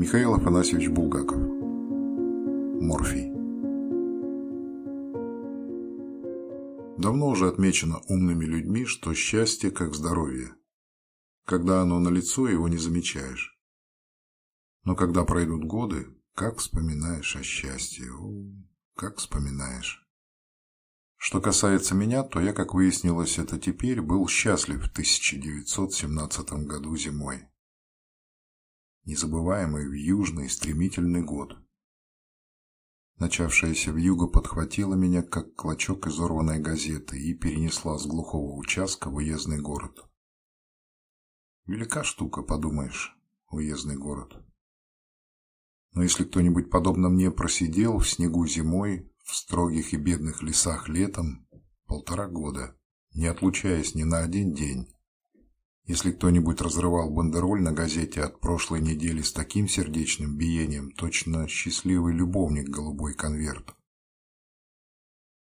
Михаил Афанасьевич Булгаков. Морфий. Давно уже отмечено умными людьми, что счастье как здоровье. Когда оно налицо, его не замечаешь. Но когда пройдут годы, как вспоминаешь о счастье, о, как вспоминаешь. Что касается меня, то я, как выяснилось это теперь, был счастлив в 1917 году зимой. Незабываемый в южный стремительный год. Начавшаяся в юго подхватила меня, как клочок изорванной газеты, и перенесла с глухого участка в уездный город. Велика штука, подумаешь, уездный город. Но если кто-нибудь подобно мне просидел в снегу зимой, в строгих и бедных лесах летом полтора года, не отлучаясь ни на один день. Если кто-нибудь разрывал бандероль на газете от прошлой недели с таким сердечным биением, точно счастливый любовник голубой конверт.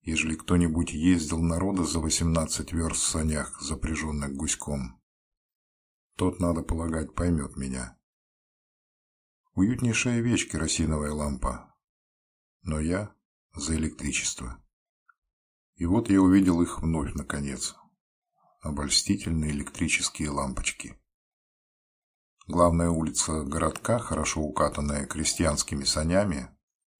Ежели кто-нибудь ездил народа за восемнадцать верст в санях, запряженных гуськом, тот, надо полагать, поймет меня. Уютнейшая вещь керосиновая лампа. Но я за электричество. И вот я увидел их вновь, наконец. Обольстительные электрические лампочки. Главная улица городка, хорошо укатанная крестьянскими санями,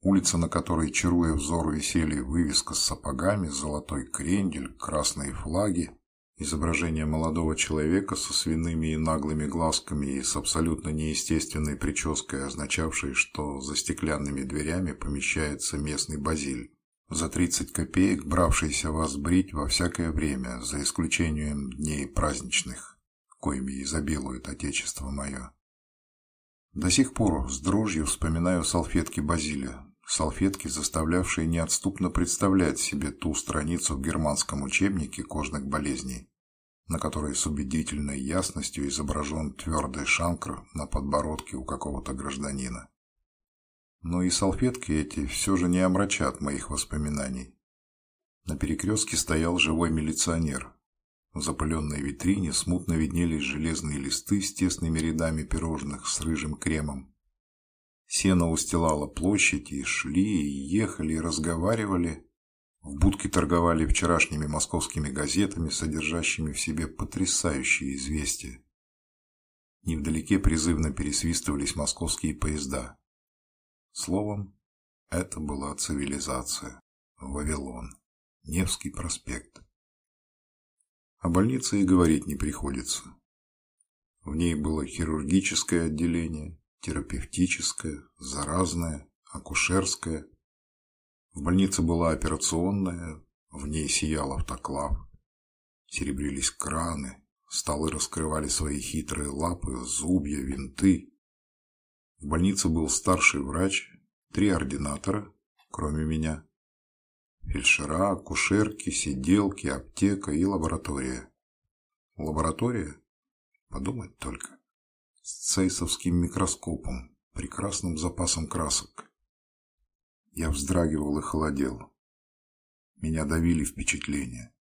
улица, на которой, чаруя взор, висели вывеска с сапогами, золотой крендель, красные флаги, изображение молодого человека со свиными и наглыми глазками и с абсолютно неестественной прической, означавшей, что за стеклянными дверями помещается местный базиль, за 30 копеек бравшийся вас брить во всякое время, за исключением дней праздничных, коими изобилует Отечество мое. До сих пор с дрожью вспоминаю салфетки Базиля, салфетки, заставлявшие неотступно представлять себе ту страницу в германском учебнике кожных болезней, на которой с убедительной ясностью изображен твердый шанкр на подбородке у какого-то гражданина. Но и салфетки эти все же не омрачат моих воспоминаний. На перекрестке стоял живой милиционер. В запыленной витрине смутно виднелись железные листы с тесными рядами пирожных с рыжим кремом. Сено устилало площадь, и шли, и ехали, и разговаривали, в будке торговали вчерашними московскими газетами, содержащими в себе потрясающие известия. Невдалеке призывно пересвистывались московские поезда. Словом, это была цивилизация. Вавилон. Невский проспект. О больнице и говорить не приходится. В ней было хирургическое отделение, терапевтическое, заразное, акушерское, в больнице была операционная, в ней сиял автоклав. Серебрились краны, столы раскрывали свои хитрые лапы, зубья, винты. В больнице был старший врач, три ординатора, кроме меня. Фельдшера, акушерки, сиделки, аптека и лаборатория. Лаборатория? Подумать только. С цейсовским микроскопом, прекрасным запасом красок. Я вздрагивал и холодел. Меня давили впечатления.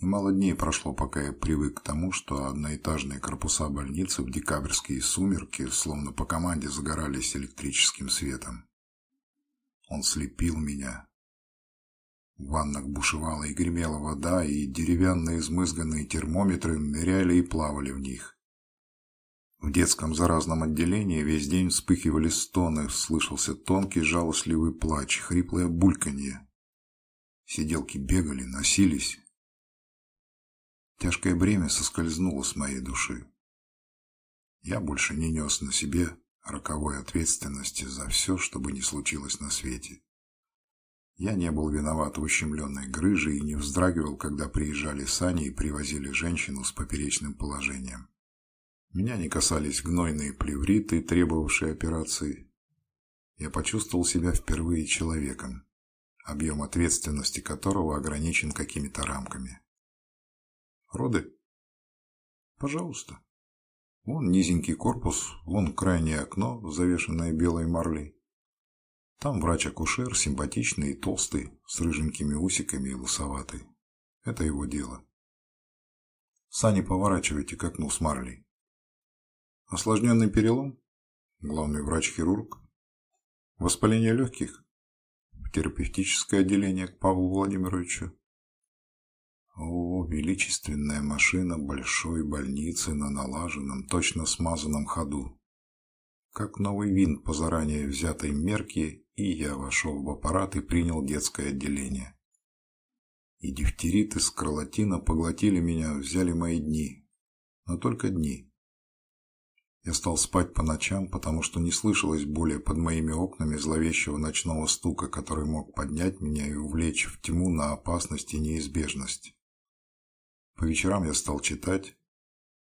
Немало дней прошло, пока я привык к тому, что одноэтажные корпуса больницы в декабрьские сумерки, словно по команде, загорались электрическим светом. Он слепил меня. В ваннах бушевала и гремела вода, и деревянные измызганные термометры ныряли и плавали в них. В детском заразном отделении весь день вспыхивали стоны, слышался тонкий жалостливый плач, хриплое бульканье. Сиделки бегали, носились. Тяжкое бремя соскользнуло с моей души. Я больше не нес на себе роковой ответственности за все, что бы ни случилось на свете. Я не был виноват в ущемленной грыже и не вздрагивал, когда приезжали сани и привозили женщину с поперечным положением. Меня не касались гнойные плевриты, требовавшие операции. Я почувствовал себя впервые человеком, объем ответственности которого ограничен какими-то рамками. Роды? Пожалуйста. Вон низенький корпус, вон крайнее окно, завешенное белой марлей. Там врач-акушер, симпатичный и толстый, с рыженькими усиками и лысоватый. Это его дело. Сани поворачивайте к окну с марлей. Осложненный перелом? Главный врач-хирург? Воспаление легких? В терапевтическое отделение к Павлу Владимировичу? О, величественная машина большой больницы на налаженном, точно смазанном ходу. Как новый винт по заранее взятой мерке, и я вошел в аппарат и принял детское отделение. И дифтерит и скарлатина поглотили меня, взяли мои дни. Но только дни. Я стал спать по ночам, потому что не слышалось более под моими окнами зловещего ночного стука, который мог поднять меня и увлечь в тьму на опасность и неизбежность. По вечерам я стал читать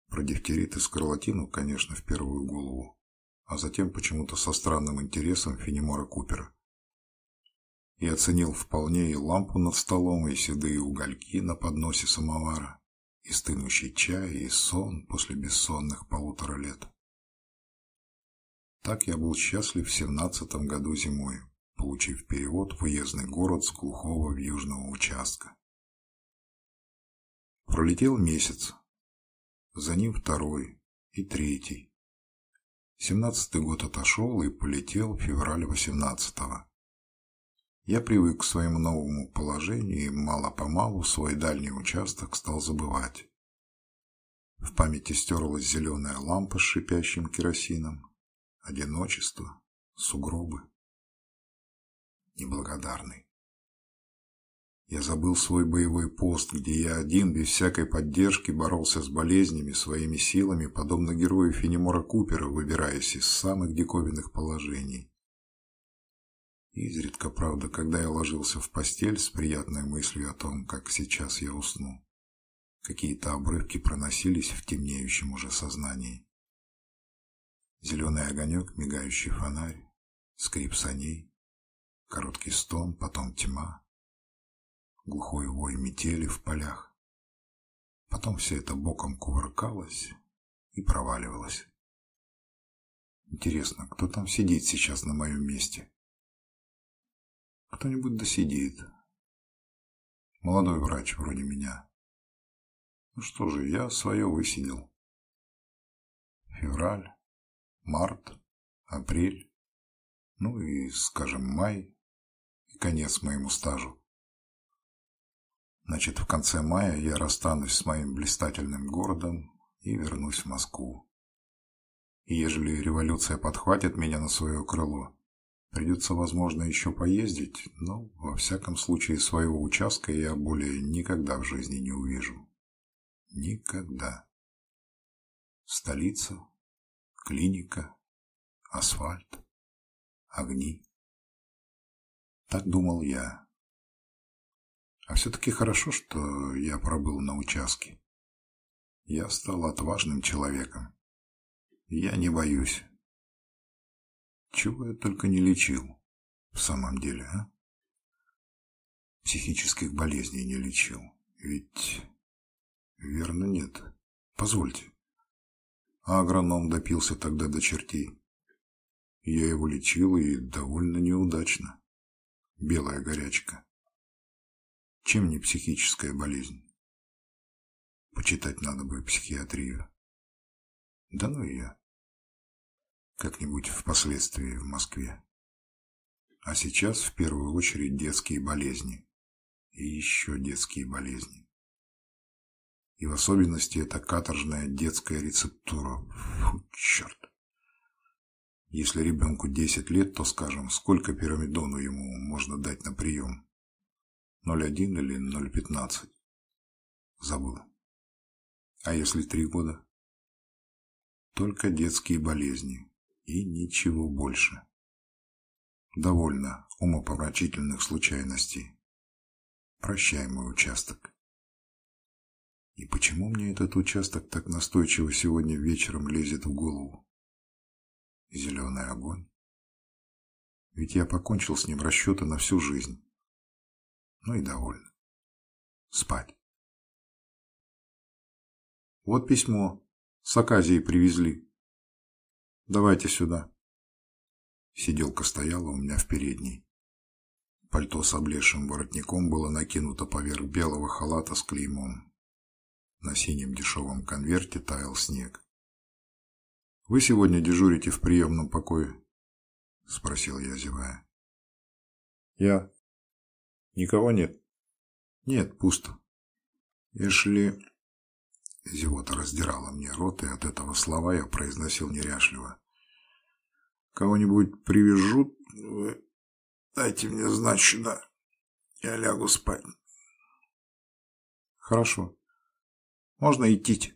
про дифтерит и скарлатину, конечно, в первую голову, а затем почему-то со странным интересом Фенемора Купера. И оценил вполне и лампу над столом, и седые угольки на подносе самовара, и стынущий чай, и сон после бессонных полутора лет. Так я был счастлив в семнадцатом году зимой, получив перевод в уездный город с глухого южного участка. Пролетел месяц. За ним второй и третий. Семнадцатый год отошел и полетел в феврале восемнадцатого. Я привык к своему новому положению и мало-помалу свой дальний участок стал забывать. В памяти стерлась зеленая лампа с шипящим керосином, одиночество, сугробы. Неблагодарный. Я забыл свой боевой пост, где я один, без всякой поддержки, боролся с болезнями своими силами, подобно герою Фенемора Купера, выбираясь из самых диковинных положений. Изредка, правда, когда я ложился в постель с приятной мыслью о том, как сейчас я усну, какие-то обрывки проносились в темнеющем уже сознании. Зеленый огонек, мигающий фонарь, скрип саней, короткий стон, потом тьма, глухой вой метели в полях. Потом все это боком кувыркалось и проваливалось. Интересно, кто там сидит сейчас на моем месте? Кто-нибудь досидит. Молодой врач вроде меня. Ну что же, я свое высидел. Февраль, март, апрель, ну и, скажем, май и конец моему стажу. Значит, в конце мая я расстанусь с моим блистательным городом и вернусь в Москву. И ежели революция подхватит меня на свое крыло, придется, возможно, еще поездить, но, во всяком случае, своего участка я более никогда в жизни не увижу. Никогда. Столица, клиника, асфальт, огни. Так думал я. А все-таки хорошо, что я пробыл на участке. Я стал отважным человеком. Я не боюсь. Чего я только не лечил в самом деле, а? Психических болезней не лечил. Ведь... Верно, нет. Позвольте. А агроном допился тогда до чертей. Я его лечил и довольно неудачно. Белая горячка. Чем не психическая болезнь? Почитать надо бы психиатрию. Да ну я. Как-нибудь впоследствии в Москве. А сейчас в первую очередь детские болезни. И еще детские болезни. И в особенности это каторжная детская рецептура. Фу, черт. Если ребенку 10 лет, то, скажем, сколько пирамидону ему можно дать на прием? 0,1 или 0,15. Забыл. А если три года? Только детские болезни. И ничего больше. Довольно умопомрачительных случайностей. Прощай мой участок. И почему мне этот участок так настойчиво сегодня вечером лезет в голову? Зеленый огонь. Ведь я покончил с ним расчеты на всю жизнь. Ну и довольно. Спать. Вот письмо. С Аказии привезли. Давайте сюда. Сиделка стояла у меня в передней. Пальто с облезшим воротником было накинуто поверх белого халата с клеймом. На синем дешевом конверте таял снег. «Вы сегодня дежурите в приемном покое?» – спросил я, зевая. «Я? Никого нет?» «Нет, пусто. Если...» Зевота раздирала мне рот, и от этого слова я произносил неряшливо. «Кого-нибудь привяжут? Вы дайте мне знать сюда. Я лягу спать». «Хорошо. Можно идти?»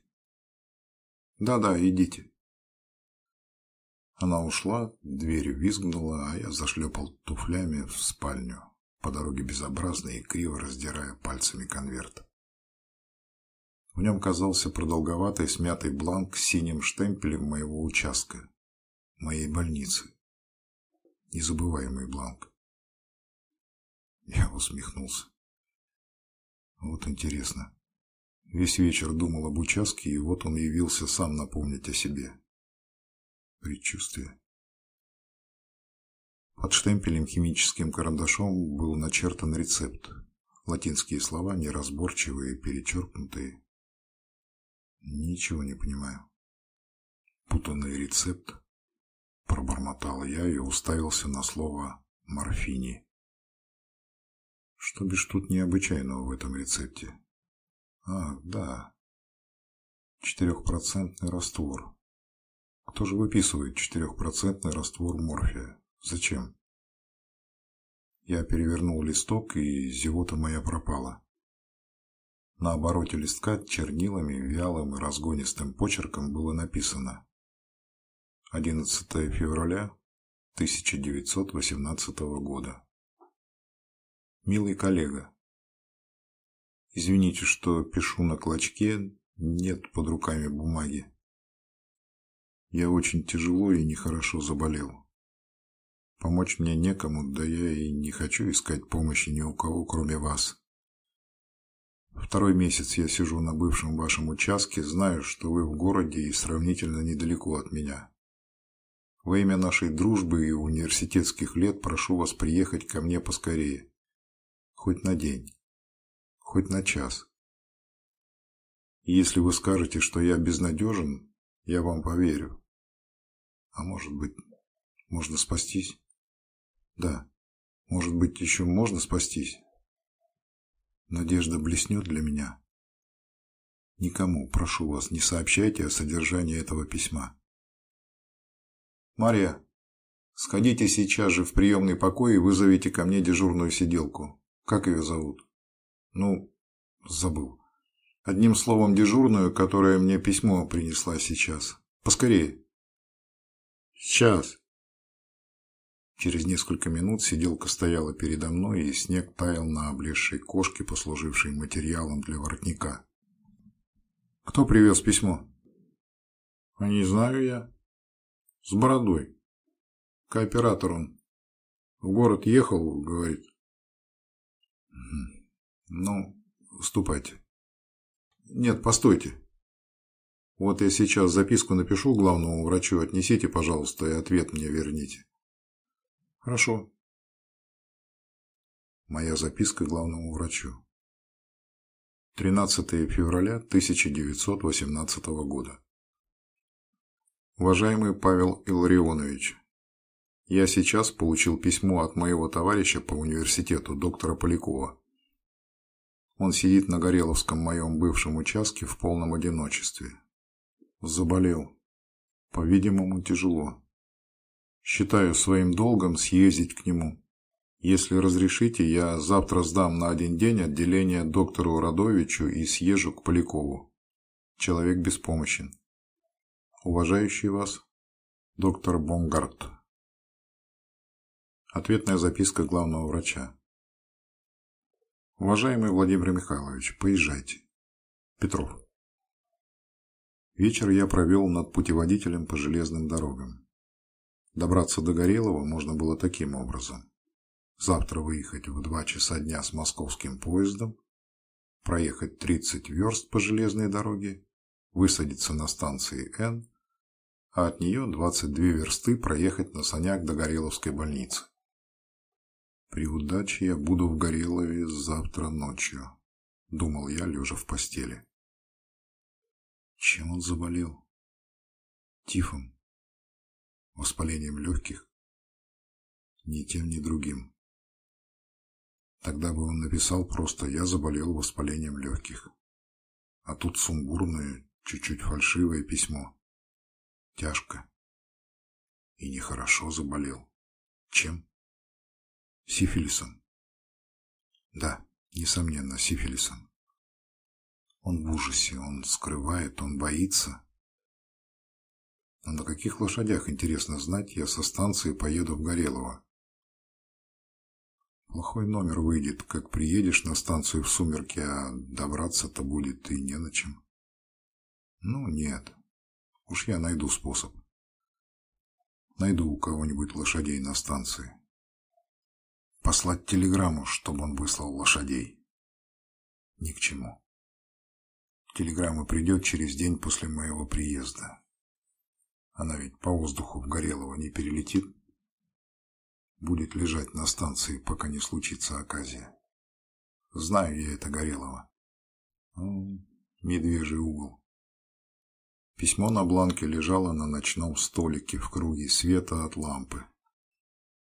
«Да-да, идите». Она ушла, дверь визгнула, а я зашлепал туфлями в спальню, по дороге безобразно и криво раздирая пальцами конверт. В нем казался продолговатый смятый бланк с синим штемпелем моего участка, моей больницы. Незабываемый бланк. Я усмехнулся. Вот интересно. Весь вечер думал об участке, и вот он явился сам напомнить о себе. Предчувствие. Под штемпелем химическим карандашом был начертан рецепт. Латинские слова неразборчивые, перечеркнутые. Ничего не понимаю. Путанный рецепт. Пробормотал я и уставился на слово «морфини». Что бишь тут необычайного в этом рецепте? Ах, да. Четырехпроцентный раствор. Кто же выписывает четырехпроцентный раствор морфия? Зачем? Я перевернул листок, и зевота моя пропала. На обороте листка чернилами, вялым и разгонистым почерком было написано 11 февраля 1918 года. Милый коллега, извините, что пишу на клочке, нет под руками бумаги. Я очень тяжело и нехорошо заболел. Помочь мне некому, да я и не хочу искать помощи ни у кого, кроме вас. Второй месяц я сижу на бывшем вашем участке, знаю, что вы в городе и сравнительно недалеко от меня. Во имя нашей дружбы и университетских лет прошу вас приехать ко мне поскорее. Хоть на день. Хоть на час. И если вы скажете, что я безнадежен, я вам поверю. А может быть, можно спастись? Да. Может быть, еще можно спастись? Надежда блеснет для меня. Никому, прошу вас, не сообщайте о содержании этого письма. Мария, сходите сейчас же в приемный покой и вызовите ко мне дежурную сиделку. Как ее зовут? Ну, забыл. Одним словом, дежурную, которая мне письмо принесла сейчас. Поскорее. Сейчас. Через несколько минут сиделка стояла передо мной, и снег таял на облезшей кошке, послужившей материалом для воротника. «Кто привез письмо?» «А не знаю я. С бородой. Кооператор он. В город ехал, говорит». «Ну, ступайте». «Нет, постойте. Вот я сейчас записку напишу главному врачу, отнесите, пожалуйста, и ответ мне верните». Хорошо. Моя записка главному врачу. 13 февраля 1918 года. Уважаемый Павел Илларионович, я сейчас получил письмо от моего товарища по университету, доктора Полякова. Он сидит на Гореловском моем бывшем участке в полном одиночестве. Заболел. По-видимому, тяжело. Считаю своим долгом съездить к нему. Если разрешите, я завтра сдам на один день отделение доктору Радовичу и съезжу к Полякову. Человек беспомощен. Уважающий вас, доктор Бонгарт. Ответная записка главного врача. Уважаемый Владимир Михайлович, поезжайте. Петров. Вечер я провел над путеводителем по железным дорогам. Добраться до Горелого можно было таким образом. Завтра выехать в два часа дня с московским поездом, проехать 30 верст по железной дороге, высадиться на станции Н, а от нее 22 версты проехать на санях до Гореловской больницы. При удаче я буду в Горелове завтра ночью, думал я, лежа в постели. Чем он заболел? Тифом. Воспалением легких? Ни тем, ни другим. Тогда бы он написал просто «Я заболел воспалением легких». А тут сумбурное, чуть-чуть фальшивое письмо. Тяжко. И нехорошо заболел. Чем? Сифилисом. Да, несомненно, сифилисом. Он в ужасе, он скрывает, он боится. А на каких лошадях, интересно знать, я со станции поеду в Горелово? Плохой номер выйдет, как приедешь на станцию в сумерки, а добраться-то будет и не на чем. Ну, нет. Уж я найду способ. Найду у кого-нибудь лошадей на станции. Послать телеграмму, чтобы он выслал лошадей. Ни к чему. Телеграмма придет через день после моего приезда. Она ведь по воздуху в Горелого не перелетит будет лежать на станции, пока не случится оказия. Знаю я это Горелого. Медвежий угол. Письмо на бланке лежало на ночном столике в круге света от лампы.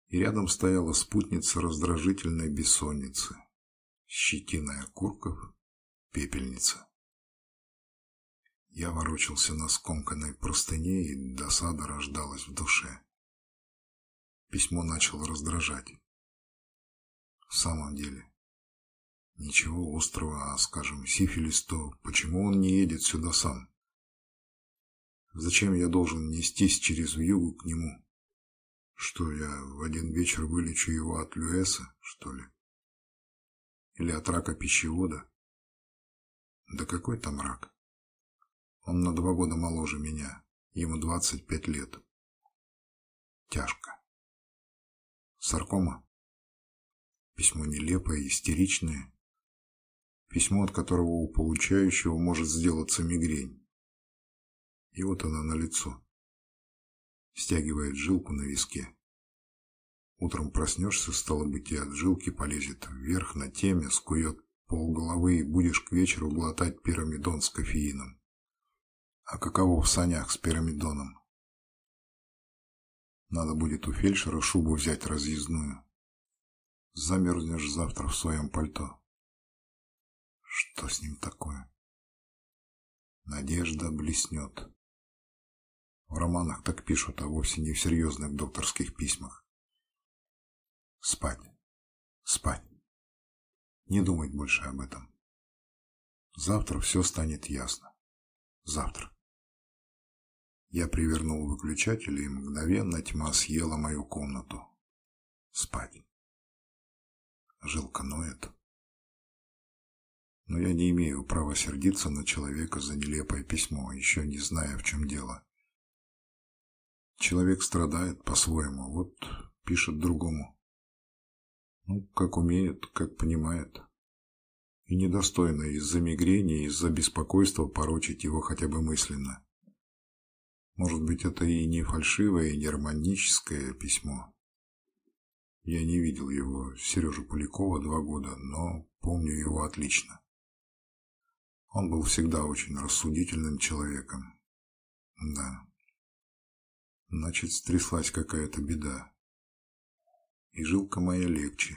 И рядом стояла спутница раздражительной бессонницы. Щетиной окурков, пепельница. Я ворочался на скомканной простыне, и досада рождалась в душе. Письмо начало раздражать. В самом деле, ничего острого, а, скажем, сифилис, то почему он не едет сюда сам? Зачем я должен нестись через вьюгу к нему? Что, я в один вечер вылечу его от Люэса, что ли? Или от рака пищевода? Да какой там рак? Он на два года моложе меня, ему двадцать пять лет. Тяжко. Саркома. Письмо нелепое, истеричное. Письмо, от которого у получающего может сделаться мигрень. И вот она на лицо. Стягивает жилку на виске. Утром проснешься, стало быть, и от жилки полезет вверх на теме, скует полголовы и будешь к вечеру глотать пирамидон с кофеином. А каково в санях с пирамидоном? Надо будет у фельдшера шубу взять разъездную. Замерзнешь завтра в своем пальто. Что с ним такое? Надежда блеснет. В романах так пишут, а вовсе не в серьезных докторских письмах. Спать. Спать. Не думать больше об этом. Завтра все станет ясно. Завтра. Я привернул выключатель, и мгновенно тьма съела мою комнату. Спать. Жилка ноет. Но я не имею права сердиться на человека за нелепое письмо, еще не зная, в чем дело. Человек страдает по-своему, вот пишет другому. Ну, как умеет, как понимает. И недостойно из-за мигрени, из-за беспокойства порочить его хотя бы мысленно. Может быть, это и не фальшивое, и не романтическое письмо. Я не видел его, Сережу Полякова, два года, но помню его отлично. Он был всегда очень рассудительным человеком. Да. Значит, стряслась какая-то беда. И жилка моя легче.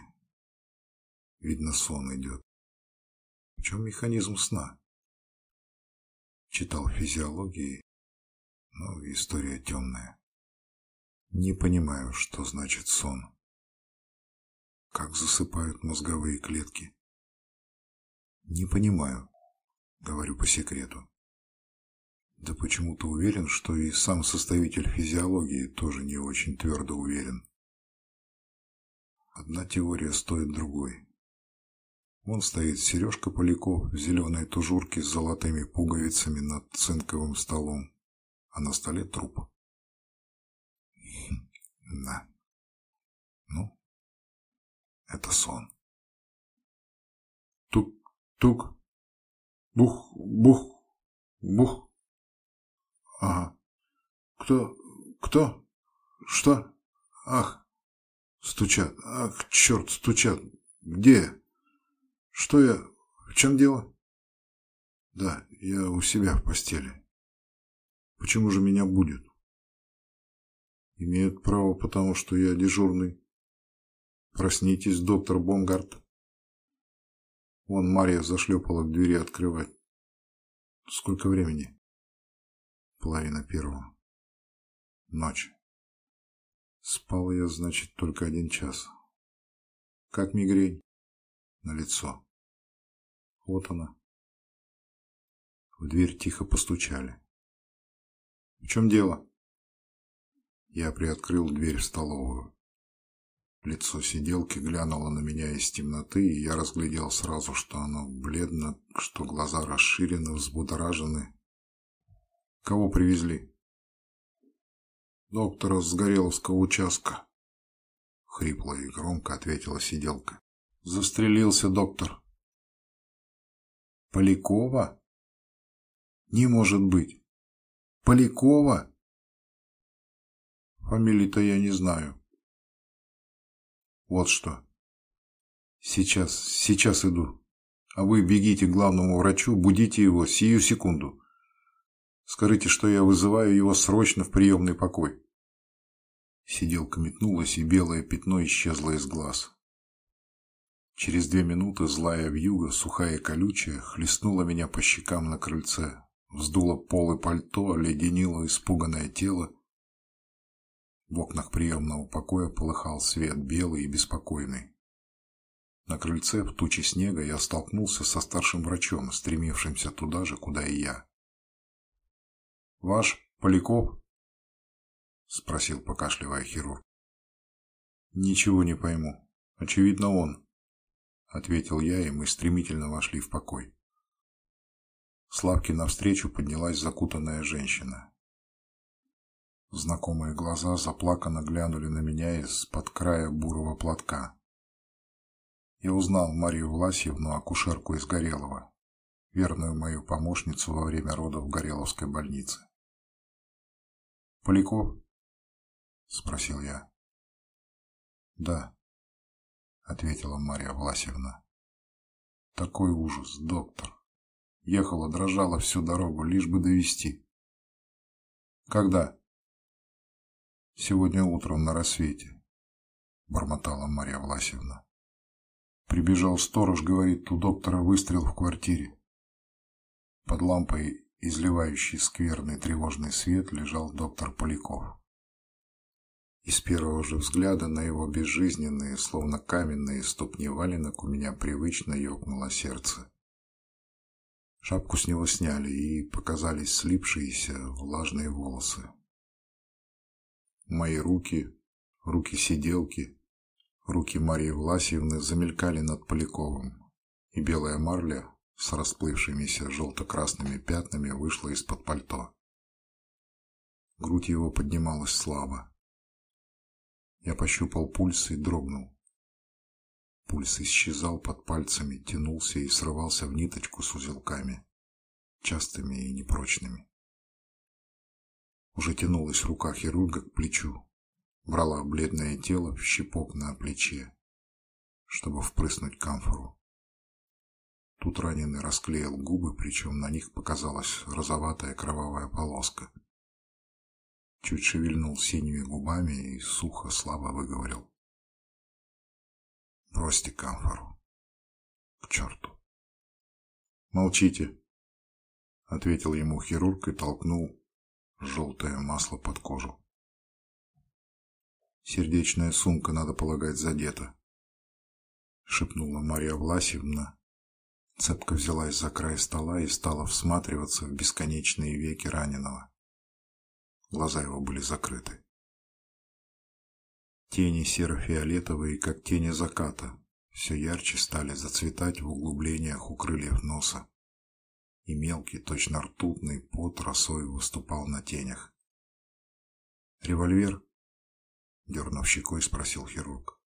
Видно, сон идет. В чем механизм сна? Читал физиологии но история темная. Не понимаю, что значит сон. Как засыпают мозговые клетки. Не понимаю, говорю по секрету. Да почему-то уверен, что и сам составитель физиологии тоже не очень твердо уверен. Одна теория стоит другой. Вон стоит Сережка Поляков в зеленой тужурке с золотыми пуговицами над цинковым столом а на столе труп. Да. Ну, это сон. Тук-тук. Бух, бух, бух. Ага. Кто, кто? Что? Ах, стучат. Ах, черт, стучат. Где? Что я? В чем дело? Да, я у себя в постели. Почему же меня будет? Имеют право, потому что я дежурный. Проснитесь, доктор Бонгард. Вон Мария зашлепала к двери открывать. Сколько времени? Половина первого. Ночь. Спал я, значит, только один час. Как мигрень? На лицо. Вот она. В дверь тихо постучали. В чем дело? Я приоткрыл дверь в столовую. Лицо сиделки глянуло на меня из темноты, и я разглядел сразу, что оно бледно, что глаза расширены, взбудоражены. Кого привезли? Доктора с Гореловского участка. Хрипло и громко ответила сиделка. Застрелился доктор. Полякова? Не может быть. Полякова? Фамилии-то я не знаю. Вот что. Сейчас, сейчас иду. А вы бегите к главному врачу, будите его сию секунду. Скажите, что я вызываю его срочно в приемный покой. Сиделка метнулась, и белое пятно исчезло из глаз. Через две минуты злая вьюга, сухая и колючая, хлестнула меня по щекам на крыльце, вздула пол и пальто, оледенила испуганное тело, в окнах приемного покоя полыхал свет, белый и беспокойный. На крыльце в туче снега я столкнулся со старшим врачом, стремившимся туда же, куда и я. «Ваш Поляков?» – спросил, покашливая хирург. «Ничего не пойму. Очевидно, он», – ответил я, и мы стремительно вошли в покой. Славке навстречу поднялась закутанная женщина. Знакомые глаза заплаканно глянули на меня из-под края бурого платка. Я узнал Марию Власьевну, акушерку из Горелого, верную мою помощницу во время родов в Гореловской больнице. «Поляков?» – спросил я. «Да», – ответила Мария Власьевна. «Такой ужас, доктор. Ехала, дрожала всю дорогу, лишь бы довести. «Когда?» Сегодня утром на рассвете, бормотала Марья Власьевна. Прибежал сторож, говорит, у доктора выстрел в квартире. Под лампой, изливающей скверный тревожный свет, лежал доктор Поляков. И с первого же взгляда на его безжизненные, словно каменные ступни валенок у меня привычно ёкнуло сердце. Шапку с него сняли, и показались слипшиеся влажные волосы. Мои руки, руки сиделки, руки Марии Власьевны замелькали над Поляковым, и белая марля с расплывшимися желто-красными пятнами вышла из-под пальто. Грудь его поднималась слабо. Я пощупал пульс и дрогнул. Пульс исчезал под пальцами, тянулся и срывался в ниточку с узелками, частыми и непрочными. Уже тянулась рука хирурга к плечу, брала бледное тело в щепок на плече, чтобы впрыснуть камфору. Тут раненый расклеил губы, причем на них показалась розоватая кровавая полоска. Чуть шевельнул синими губами и сухо, слабо выговорил. «Бросьте камфору. К черту!» «Молчите!» — ответил ему хирург и толкнул желтое масло под кожу. Сердечная сумка, надо полагать, задета. Шепнула Марья Власьевна. Цепка взялась за край стола и стала всматриваться в бесконечные веки раненого. Глаза его были закрыты. Тени серо-фиолетовые, как тени заката, все ярче стали зацветать в углублениях у крыльев носа и мелкий, точно ртутный пот росой выступал на тенях. «Револьвер?» — дернув щекой, спросил хирург.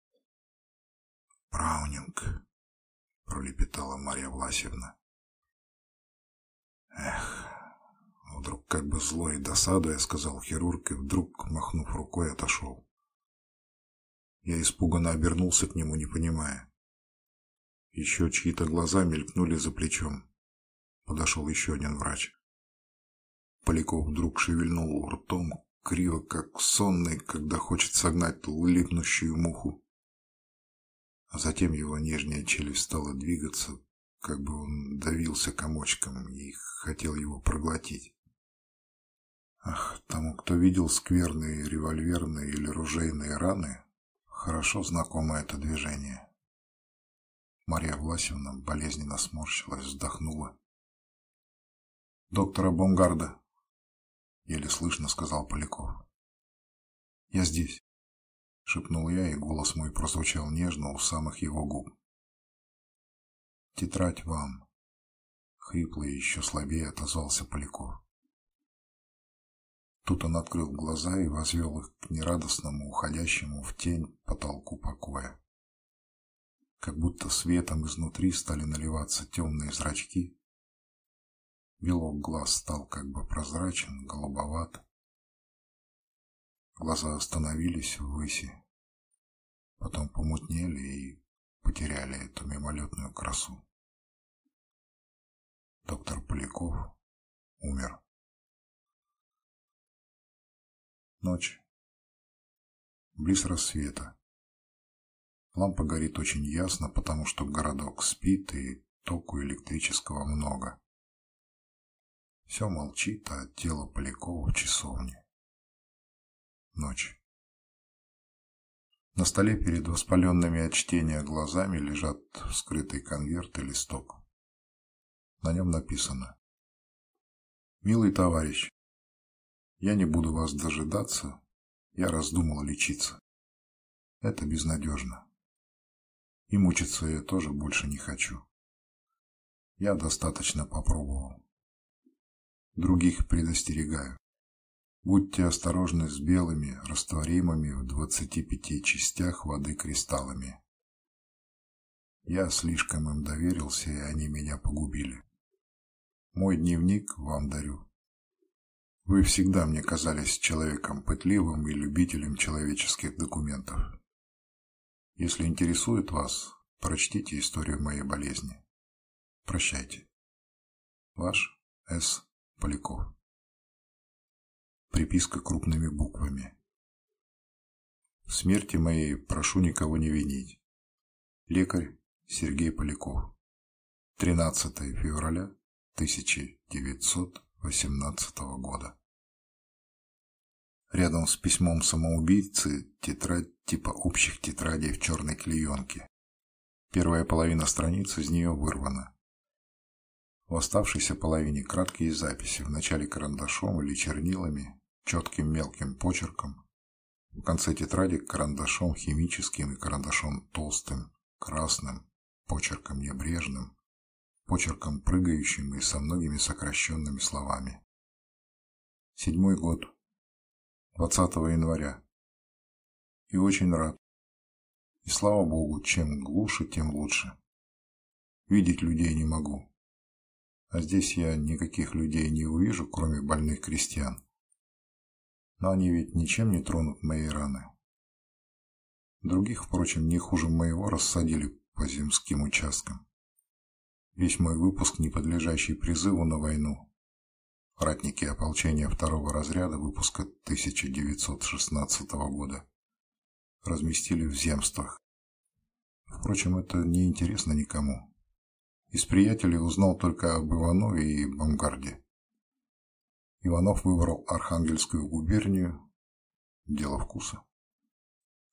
«Браунинг», — пролепетала Марья Власьевна. «Эх!» Вдруг как бы зло и досадуя, сказал хирург, и вдруг, махнув рукой, отошел. Я испуганно обернулся к нему, не понимая. Еще чьи-то глаза мелькнули за плечом. Подошел еще один врач. Поляков вдруг шевельнул ртом, криво, как сонный, когда хочет согнать липнущую муху. А затем его нижняя челюсть стала двигаться, как бы он давился комочком и хотел его проглотить. Ах, тому, кто видел скверные револьверные или ружейные раны, хорошо знакомо это движение. Марья Власевна болезненно сморщилась, вздохнула. «Доктора Бомгарда», — еле слышно сказал Поляков. «Я здесь», — шепнул я, и голос мой прозвучал нежно у самых его губ. «Тетрадь вам», — хрипло и еще слабее отозвался Поляков. Тут он открыл глаза и возвел их к нерадостному, уходящему в тень потолку покоя. Как будто светом изнутри стали наливаться темные зрачки. Белок глаз стал как бы прозрачен, голубоват. Глаза остановились в потом помутнели и потеряли эту мимолетную красу. Доктор Поляков умер. Ночь. Близ рассвета. Лампа горит очень ясно, потому что городок спит и току электрического много. Все молчит, а тело Полякова в часовне. Ночь. На столе перед воспаленными от чтения глазами лежат вскрытый конверт и листок. На нем написано «Милый товарищ, я не буду вас дожидаться, я раздумал лечиться. Это безнадежно. И мучиться я тоже больше не хочу. Я достаточно попробовал. Других предостерегаю. Будьте осторожны с белыми, растворимыми в 25 частях воды кристаллами. Я слишком им доверился, и они меня погубили. Мой дневник вам дарю. Вы всегда мне казались человеком пытливым и любителем человеческих документов. Если интересует вас, прочтите историю моей болезни. Прощайте. Ваш С. Поляков. Приписка крупными буквами. В смерти моей прошу никого не винить. Лекарь Сергей Поляков. 13 февраля 1900 18 года. Рядом с письмом самоубийцы тетрадь типа общих тетрадей в черной клеенке. Первая половина страниц из нее вырвана. В оставшейся половине краткие записи, вначале карандашом или чернилами, четким мелким почерком, в конце тетради карандашом химическим и карандашом толстым, красным, почерком небрежным, почерком прыгающим и со многими сокращенными словами. Седьмой год. 20 января. И очень рад. И слава Богу, чем глуше, тем лучше. Видеть людей не могу. А здесь я никаких людей не увижу, кроме больных крестьян. Но они ведь ничем не тронут моей раны. Других, впрочем, не хуже моего рассадили по земским участкам. Весь мой выпуск, не подлежащий призыву на войну. Ратники ополчения второго разряда выпуска 1916 года разместили в земствах. Впрочем, это не интересно никому. Из приятелей узнал только об Иванове и Бомгарде. Иванов выбрал Архангельскую губернию. Дело вкуса.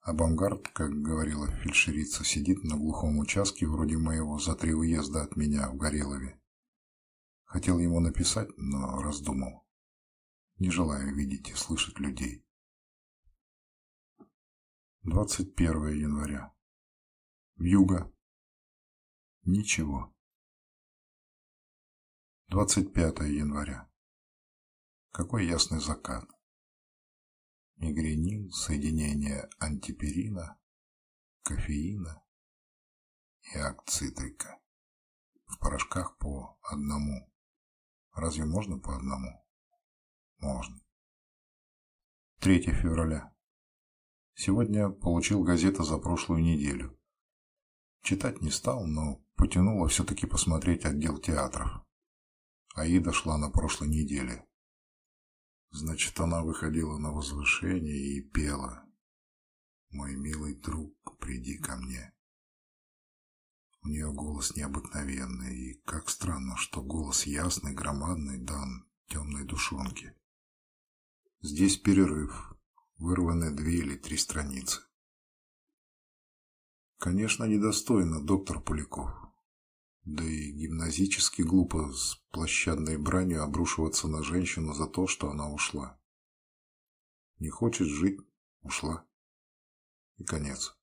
А Бамгард, как говорила фельдшерица, сидит на глухом участке вроде моего за три уезда от меня в Горелове. Хотел ему написать, но раздумал. Не желаю видеть и слышать людей. 21 января. Вьюга. Ничего. 25 января. Какой ясный закат мигренин, соединение антиперина, кофеина и акцитрика. В порошках по одному. Разве можно по одному? Можно. 3 февраля. Сегодня получил газету за прошлую неделю. Читать не стал, но потянуло все-таки посмотреть отдел театров. Аида шла на прошлой неделе. Значит, она выходила на возвышение и пела. «Мой милый друг, приди ко мне». У нее голос необыкновенный, и как странно, что голос ясный, громадный, дан темной душонке. Здесь перерыв, вырваны две или три страницы. Конечно, недостойно, доктор Поляков. Да и гимназически глупо с площадной бранью обрушиваться на женщину за то, что она ушла. Не хочет жить – ушла. И конец.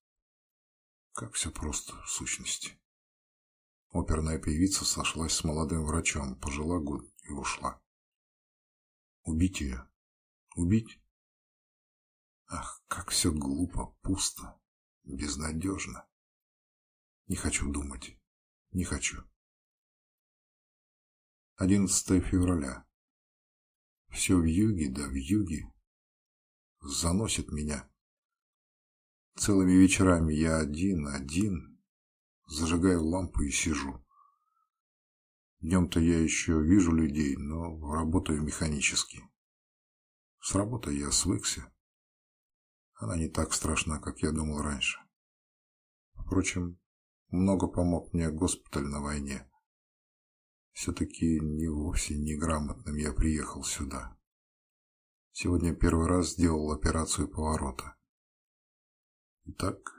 Как все просто в сущности. Оперная певица сошлась с молодым врачом, пожила год и ушла. Убить ее? Убить? Ах, как все глупо, пусто, безнадежно. Не хочу думать. Не хочу. 11 февраля. Все в юге, да в юге. Заносит меня. Целыми вечерами я один, один. Зажигаю лампу и сижу. Днем-то я еще вижу людей, но работаю механически. С работой я свыкся. Она не так страшна, как я думал раньше. Впрочем, много помог мне госпиталь на войне. Все-таки не вовсе неграмотным я приехал сюда. Сегодня первый раз сделал операцию поворота. Итак,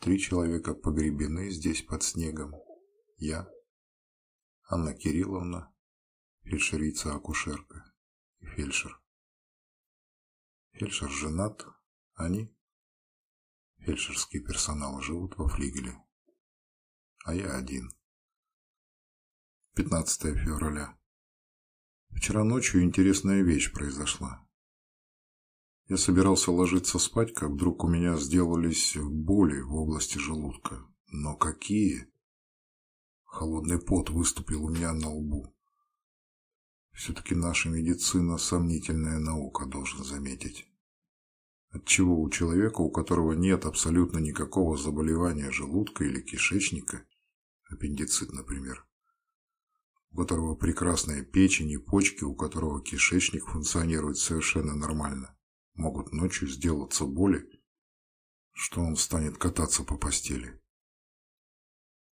три человека погребены здесь под снегом. Я, Анна Кирилловна, фельдшерица-акушерка и фельдшер. Фельдшер женат, они Фельдшерский персонал живут во флигеле. А я один. 15 февраля. Вчера ночью интересная вещь произошла. Я собирался ложиться спать, как вдруг у меня сделались боли в области желудка. Но какие? Холодный пот выступил у меня на лбу. Все-таки наша медицина сомнительная наука, должен заметить. Отчего у человека, у которого нет абсолютно никакого заболевания желудка или кишечника, аппендицит, например, у которого прекрасная печень и почки, у которого кишечник функционирует совершенно нормально, могут ночью сделаться боли, что он станет кататься по постели.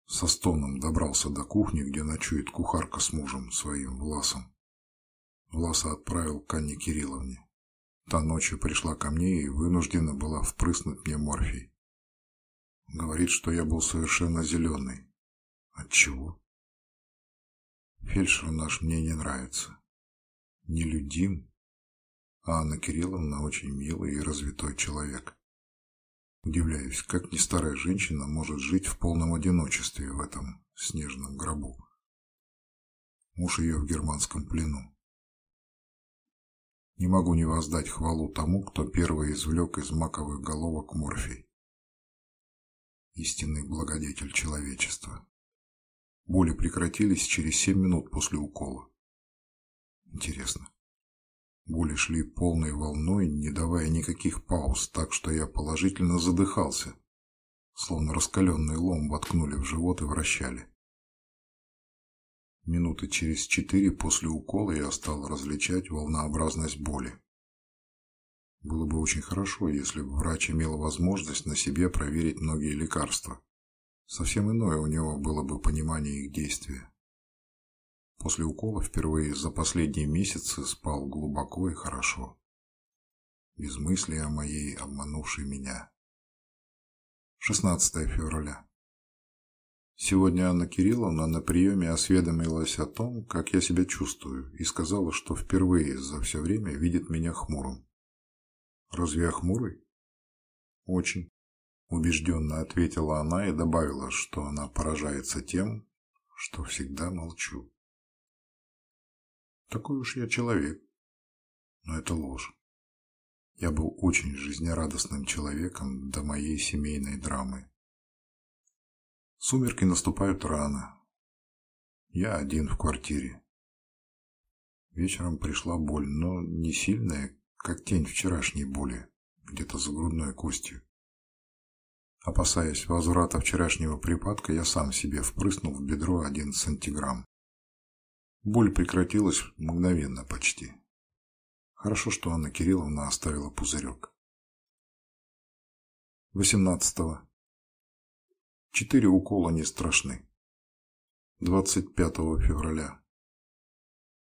Со стоном добрался до кухни, где ночует кухарка с мужем своим Власом. Власа отправил к Анне Кирилловне. Та ночью пришла ко мне и вынуждена была впрыснуть мне морфий. Говорит, что я был совершенно зеленый. Отчего? Фельдшер наш мне не нравится. Нелюдим, а Анна Кирилловна очень милый и развитой человек. Удивляюсь, как не старая женщина может жить в полном одиночестве в этом снежном гробу. Муж ее в германском плену. Не могу не воздать хвалу тому, кто первый извлек из маковых головок морфий. Истинный благодетель человечества. Боли прекратились через семь минут после укола. Интересно. Боли шли полной волной, не давая никаких пауз, так что я положительно задыхался, словно раскаленный лом воткнули в живот и вращали. Минуты через четыре после укола я стал различать волнообразность боли. Было бы очень хорошо, если бы врач имел возможность на себе проверить многие лекарства. Совсем иное у него было бы понимание их действия. После укола впервые за последние месяцы спал глубоко и хорошо. Без мысли о моей обманувшей меня. 16 февраля. Сегодня Анна Кирилловна на приеме осведомилась о том, как я себя чувствую, и сказала, что впервые за все время видит меня хмурым. «Разве я хмурый?» «Очень», – убежденно ответила она и добавила, что она поражается тем, что всегда молчу. Такой уж я человек. Но это ложь. Я был очень жизнерадостным человеком до моей семейной драмы. Сумерки наступают рано. Я один в квартире. Вечером пришла боль, но не сильная, как тень вчерашней боли, где-то за грудной костью. Опасаясь возврата вчерашнего припадка, я сам себе впрыснул в бедро один сантиграмм. Боль прекратилась мгновенно почти. Хорошо, что Анна Кирилловна оставила пузырек. 18. Четыре укола не страшны. 25 февраля.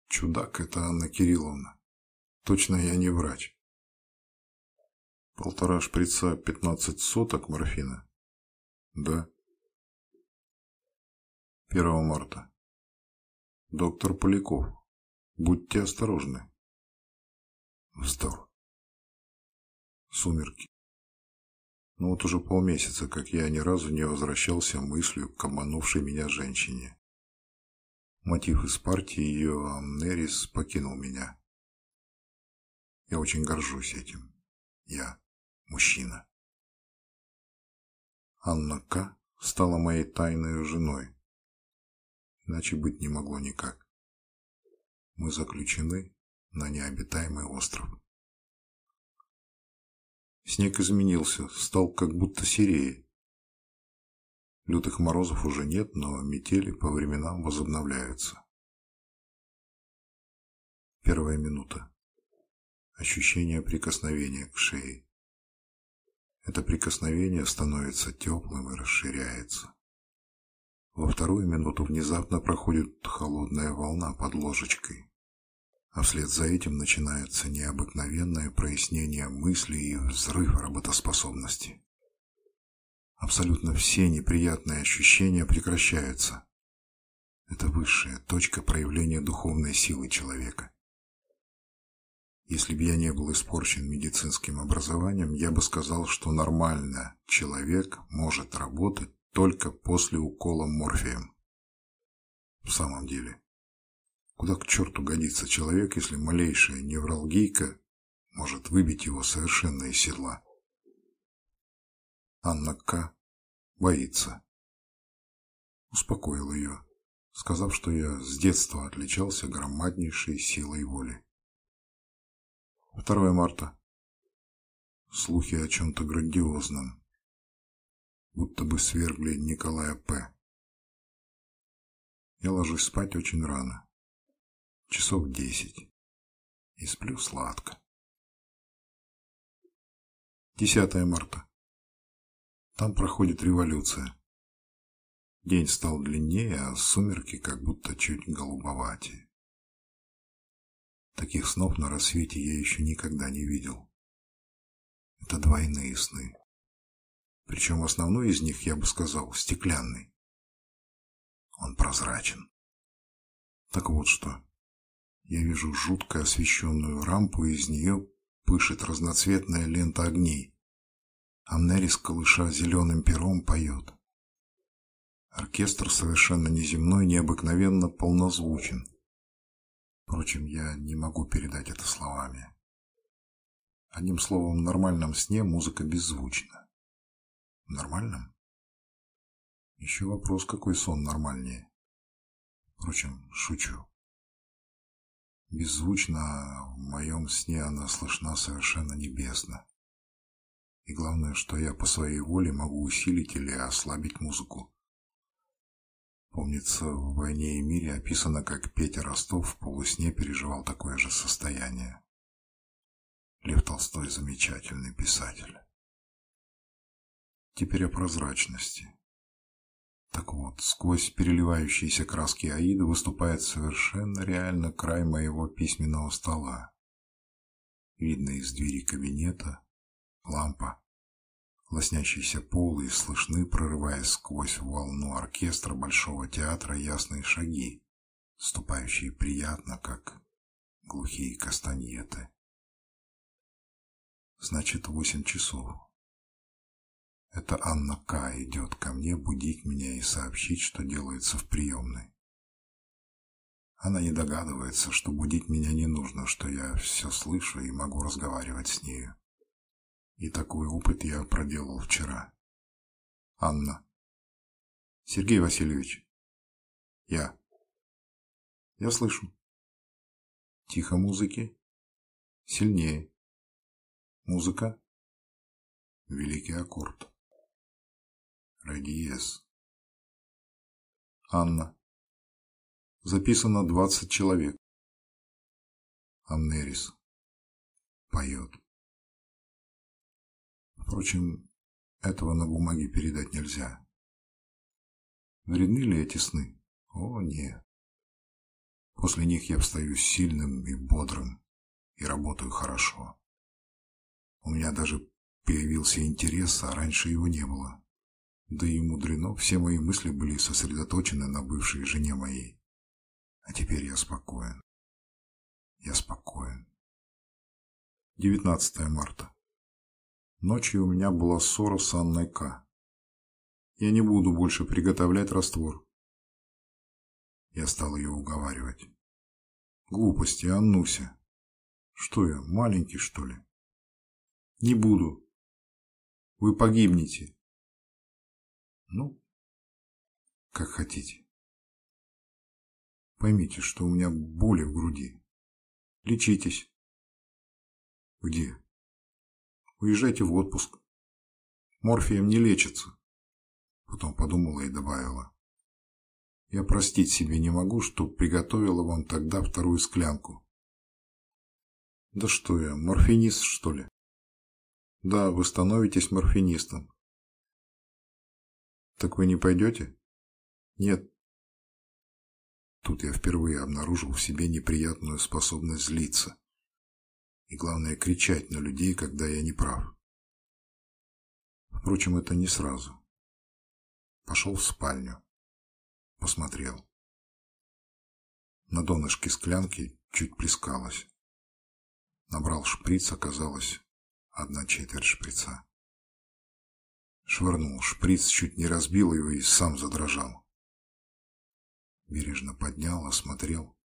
Чудак это Анна Кирилловна. Точно я не врач. Полтора шприца, 15 соток морфина. Да. 1 марта. Доктор Поляков. Будьте осторожны. Вздор. Сумерки. Но вот уже полмесяца, как я ни разу не возвращался мыслью к обманувшей меня женщине. Мотив из партии ее Амнерис покинул меня. Я очень горжусь этим. Я мужчина. Анна К. стала моей тайной женой. Иначе быть не могло никак. Мы заключены на необитаемый остров. Снег изменился, стал как будто серее. Лютых морозов уже нет, но метели по временам возобновляются. Первая минута. Ощущение прикосновения к шее. Это прикосновение становится теплым и расширяется. Во вторую минуту внезапно проходит холодная волна под ложечкой а вслед за этим начинается необыкновенное прояснение мысли и взрыв работоспособности. Абсолютно все неприятные ощущения прекращаются. Это высшая точка проявления духовной силы человека. Если бы я не был испорчен медицинским образованием, я бы сказал, что нормально человек может работать только после укола морфием. В самом деле, Куда к черту годится человек, если малейшая невралгийка может выбить его совершенно из седла? Анна К. боится. Успокоил ее, сказав, что я с детства отличался громаднейшей силой воли. 2 марта. Слухи о чем-то грандиозном. Будто бы свергли Николая П. Я ложусь спать очень рано часов десять. И сплю сладко. 10 марта. Там проходит революция. День стал длиннее, а сумерки как будто чуть голубоватее. Таких снов на рассвете я еще никогда не видел. Это двойные сны. Причем основной из них, я бы сказал, стеклянный. Он прозрачен. Так вот что. Я вижу жутко освещенную рампу, и из нее пышет разноцветная лента огней. Амнерис, колыша зеленым пером, поет. Оркестр совершенно неземной, необыкновенно полнозвучен. Впрочем, я не могу передать это словами. Одним словом, в нормальном сне музыка беззвучна. В нормальном? Еще вопрос, какой сон нормальнее. Впрочем, шучу. Беззвучно в моем сне она слышна совершенно небесно. И главное, что я по своей воле могу усилить или ослабить музыку. Помнится, в «Войне и мире» описано, как Петя Ростов в полусне переживал такое же состояние. Лев Толстой – замечательный писатель. Теперь о прозрачности. Так вот, сквозь переливающиеся краски Аида выступает совершенно реально край моего письменного стола. Видно из двери кабинета лампа, лоснящийся пол и слышны, прорываясь сквозь волну оркестра Большого театра, ясные шаги, ступающие приятно, как глухие кастаньеты. Значит, восемь часов. Это Анна К. идет ко мне будить меня и сообщить, что делается в приемной. Она не догадывается, что будить меня не нужно, что я все слышу и могу разговаривать с нею. И такой опыт я проделал вчера. Анна. Сергей Васильевич. Я. Я слышу. Тихо музыки. Сильнее. Музыка. Великий аккорд. Радиес. Анна. Записано двадцать человек. Аннерис. поет. Впрочем, этого на бумаге передать нельзя. Вредны ли эти сны? О, нет. После них я встаю сильным и бодрым и работаю хорошо. У меня даже появился интерес, а раньше его не было. Да и мудрено, все мои мысли были сосредоточены на бывшей жене моей. А теперь я спокоен. Я спокоен. 19 марта. Ночью у меня была ссора с Анной К. Я не буду больше приготовлять раствор. Я стал ее уговаривать. Глупости, Аннуся. Что я, маленький, что ли? Не буду. Вы погибнете. Ну, как хотите. Поймите, что у меня боли в груди. Лечитесь. Где? Уезжайте в отпуск. Морфием не лечится. Потом подумала и добавила. Я простить себе не могу, что приготовила вам тогда вторую склянку. Да что я, морфинист, что ли? Да, вы становитесь морфинистом. Так вы не пойдете? Нет. Тут я впервые обнаружил в себе неприятную способность злиться. И главное, кричать на людей, когда я не прав. Впрочем, это не сразу. Пошел в спальню. Посмотрел. На донышке склянки чуть плескалось. Набрал шприц, оказалось одна четверть шприца. Швырнул шприц, чуть не разбил его и сам задрожал. Бережно поднял, осмотрел.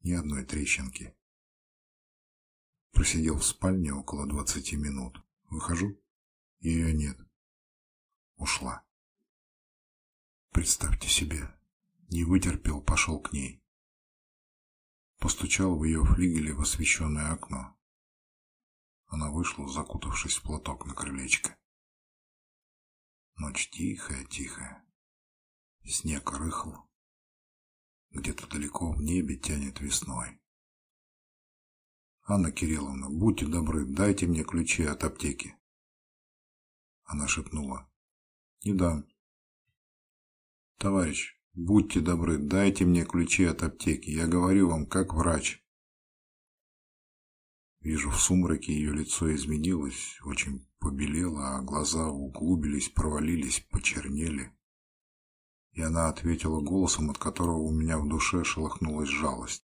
Ни одной трещинки. Просидел в спальне около двадцати минут. Выхожу, ее нет. Ушла. Представьте себе, не вытерпел, пошел к ней. Постучал в ее флигеле в освещенное окно. Она вышла, закутавшись в платок на крылечко. Ночь тихая-тихая. Снег рыхл. Где-то далеко в небе тянет весной. «Анна Кирилловна, будьте добры, дайте мне ключи от аптеки». Она шепнула. «Не дам. «Товарищ, будьте добры, дайте мне ключи от аптеки. Я говорю вам, как врач». Вижу, в сумраке ее лицо изменилось, очень побелело, а глаза углубились, провалились, почернели. И она ответила голосом, от которого у меня в душе шелохнулась жалость.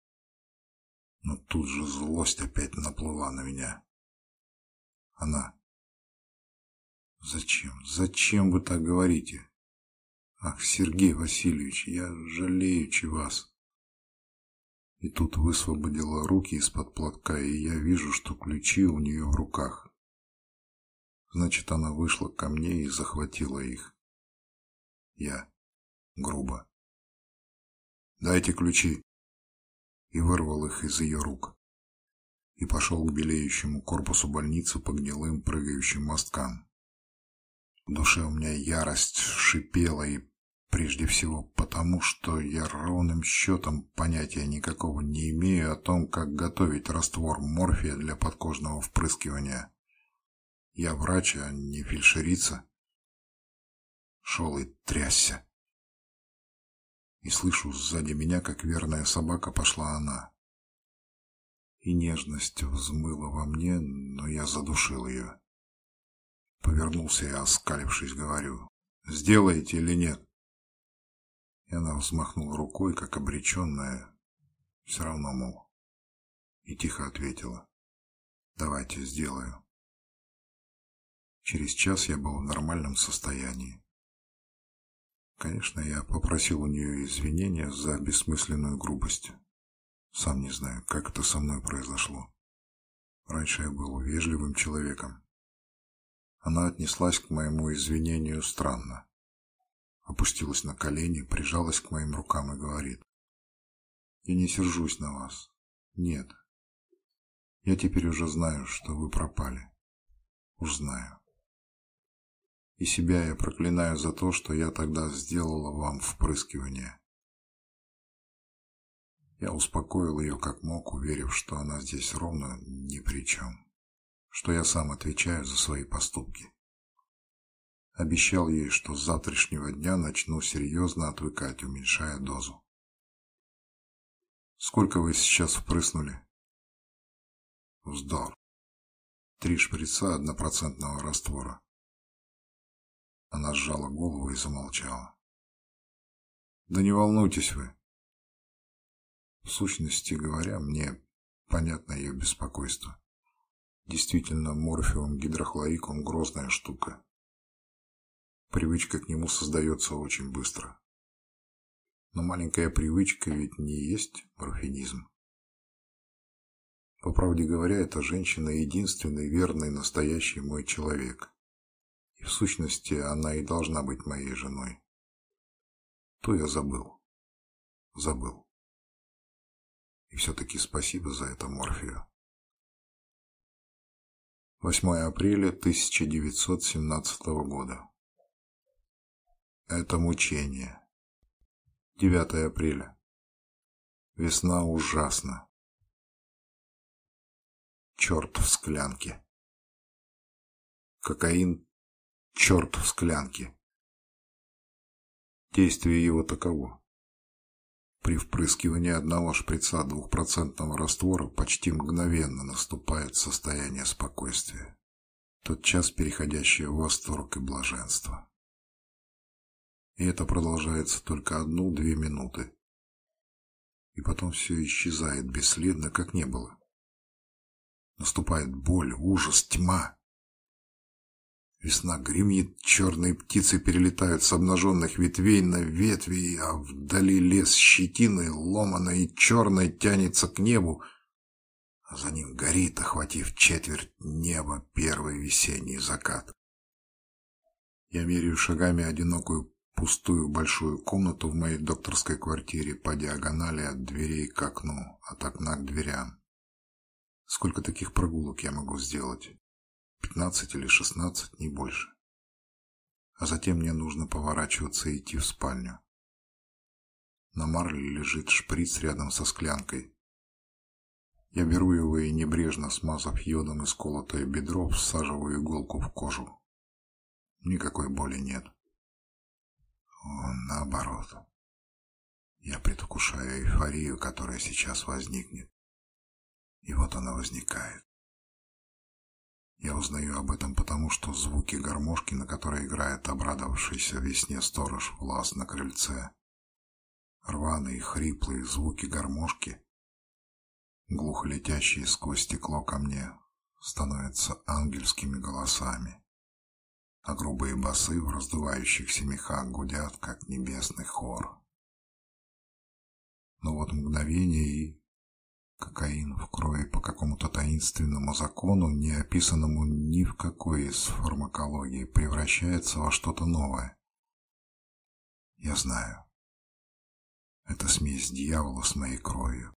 Но тут же злость опять наплыла на меня. Она. «Зачем? Зачем вы так говорите? Ах, Сергей Васильевич, я жалеючи вас. И тут высвободила руки из-под платка, и я вижу, что ключи у нее в руках. Значит, она вышла ко мне и захватила их. Я грубо. «Дайте ключи!» И вырвал их из ее рук. И пошел к белеющему корпусу больницы по гнилым прыгающим мосткам. В душе у меня ярость шипела и Прежде всего потому, что я ровным счетом понятия никакого не имею о том, как готовить раствор морфия для подкожного впрыскивания. Я врач, а не фельдшерица. Шел и трясся. И слышу сзади меня, как верная собака пошла она. И нежность взмыла во мне, но я задушил ее. Повернулся и, оскалившись, говорю, «Сделаете или нет?» И она взмахнула рукой, как обреченная. Все равно, мол. И тихо ответила. Давайте, сделаю. Через час я был в нормальном состоянии. Конечно, я попросил у нее извинения за бессмысленную грубость. Сам не знаю, как это со мной произошло. Раньше я был вежливым человеком. Она отнеслась к моему извинению странно опустилась на колени, прижалась к моим рукам и говорит. «Я не сержусь на вас. Нет. Я теперь уже знаю, что вы пропали. Уж знаю. И себя я проклинаю за то, что я тогда сделала вам впрыскивание. Я успокоил ее как мог, уверив, что она здесь ровно ни при чем, что я сам отвечаю за свои поступки. Обещал ей, что с завтрашнего дня начну серьезно отвыкать, уменьшая дозу. «Сколько вы сейчас впрыснули?» «Вздор. Три шприца однопроцентного раствора». Она сжала голову и замолчала. «Да не волнуйтесь вы. В сущности говоря, мне понятно ее беспокойство. Действительно, морфиум гидрохлорикум – грозная штука. Привычка к нему создается очень быстро. Но маленькая привычка ведь не есть морфинизм. По правде говоря, эта женщина единственный верный настоящий мой человек. И в сущности, она и должна быть моей женой. То я забыл. Забыл. И все-таки спасибо за это Морфию. 8 апреля 1917 года. Это мучение. 9 апреля. Весна ужасна. Черт в склянке. Кокаин – черт в склянке. Действие его таково. При впрыскивании одного шприца двухпроцентного раствора почти мгновенно наступает состояние спокойствия, тотчас переходящее в восторг и блаженство. И это продолжается только одну-две минуты. И потом все исчезает бесследно, как не было. Наступает боль, ужас, тьма. Весна гремит, черные птицы перелетают с обнаженных ветвей на ветви, а вдали лес щетиной, ломаной и черной, тянется к небу, а за ним горит, охватив четверть неба, первый весенний закат. Я меряю шагами одинокую пустую большую комнату в моей докторской квартире по диагонали от дверей к окну, от окна к дверям. Сколько таких прогулок я могу сделать? Пятнадцать или шестнадцать, не больше. А затем мне нужно поворачиваться и идти в спальню. На марле лежит шприц рядом со склянкой. Я беру его и, небрежно смазав йодом исколотое бедро, всаживаю иголку в кожу. Никакой боли нет. О, наоборот. Я предвкушаю эйфорию, которая сейчас возникнет. И вот она возникает. Я узнаю об этом потому, что звуки гармошки, на которой играет обрадовавшийся весне сторож Влас на крыльце, рваные хриплые звуки гармошки, глухо летящие сквозь стекло ко мне, становятся ангельскими голосами, а грубые басы в раздувающихся мехах гудят, как небесный хор. Но вот мгновение и Кокаин в крови по какому-то таинственному закону, не описанному ни в какой из фармакологии, превращается во что-то новое. Я знаю. Это смесь дьявола с моей кровью.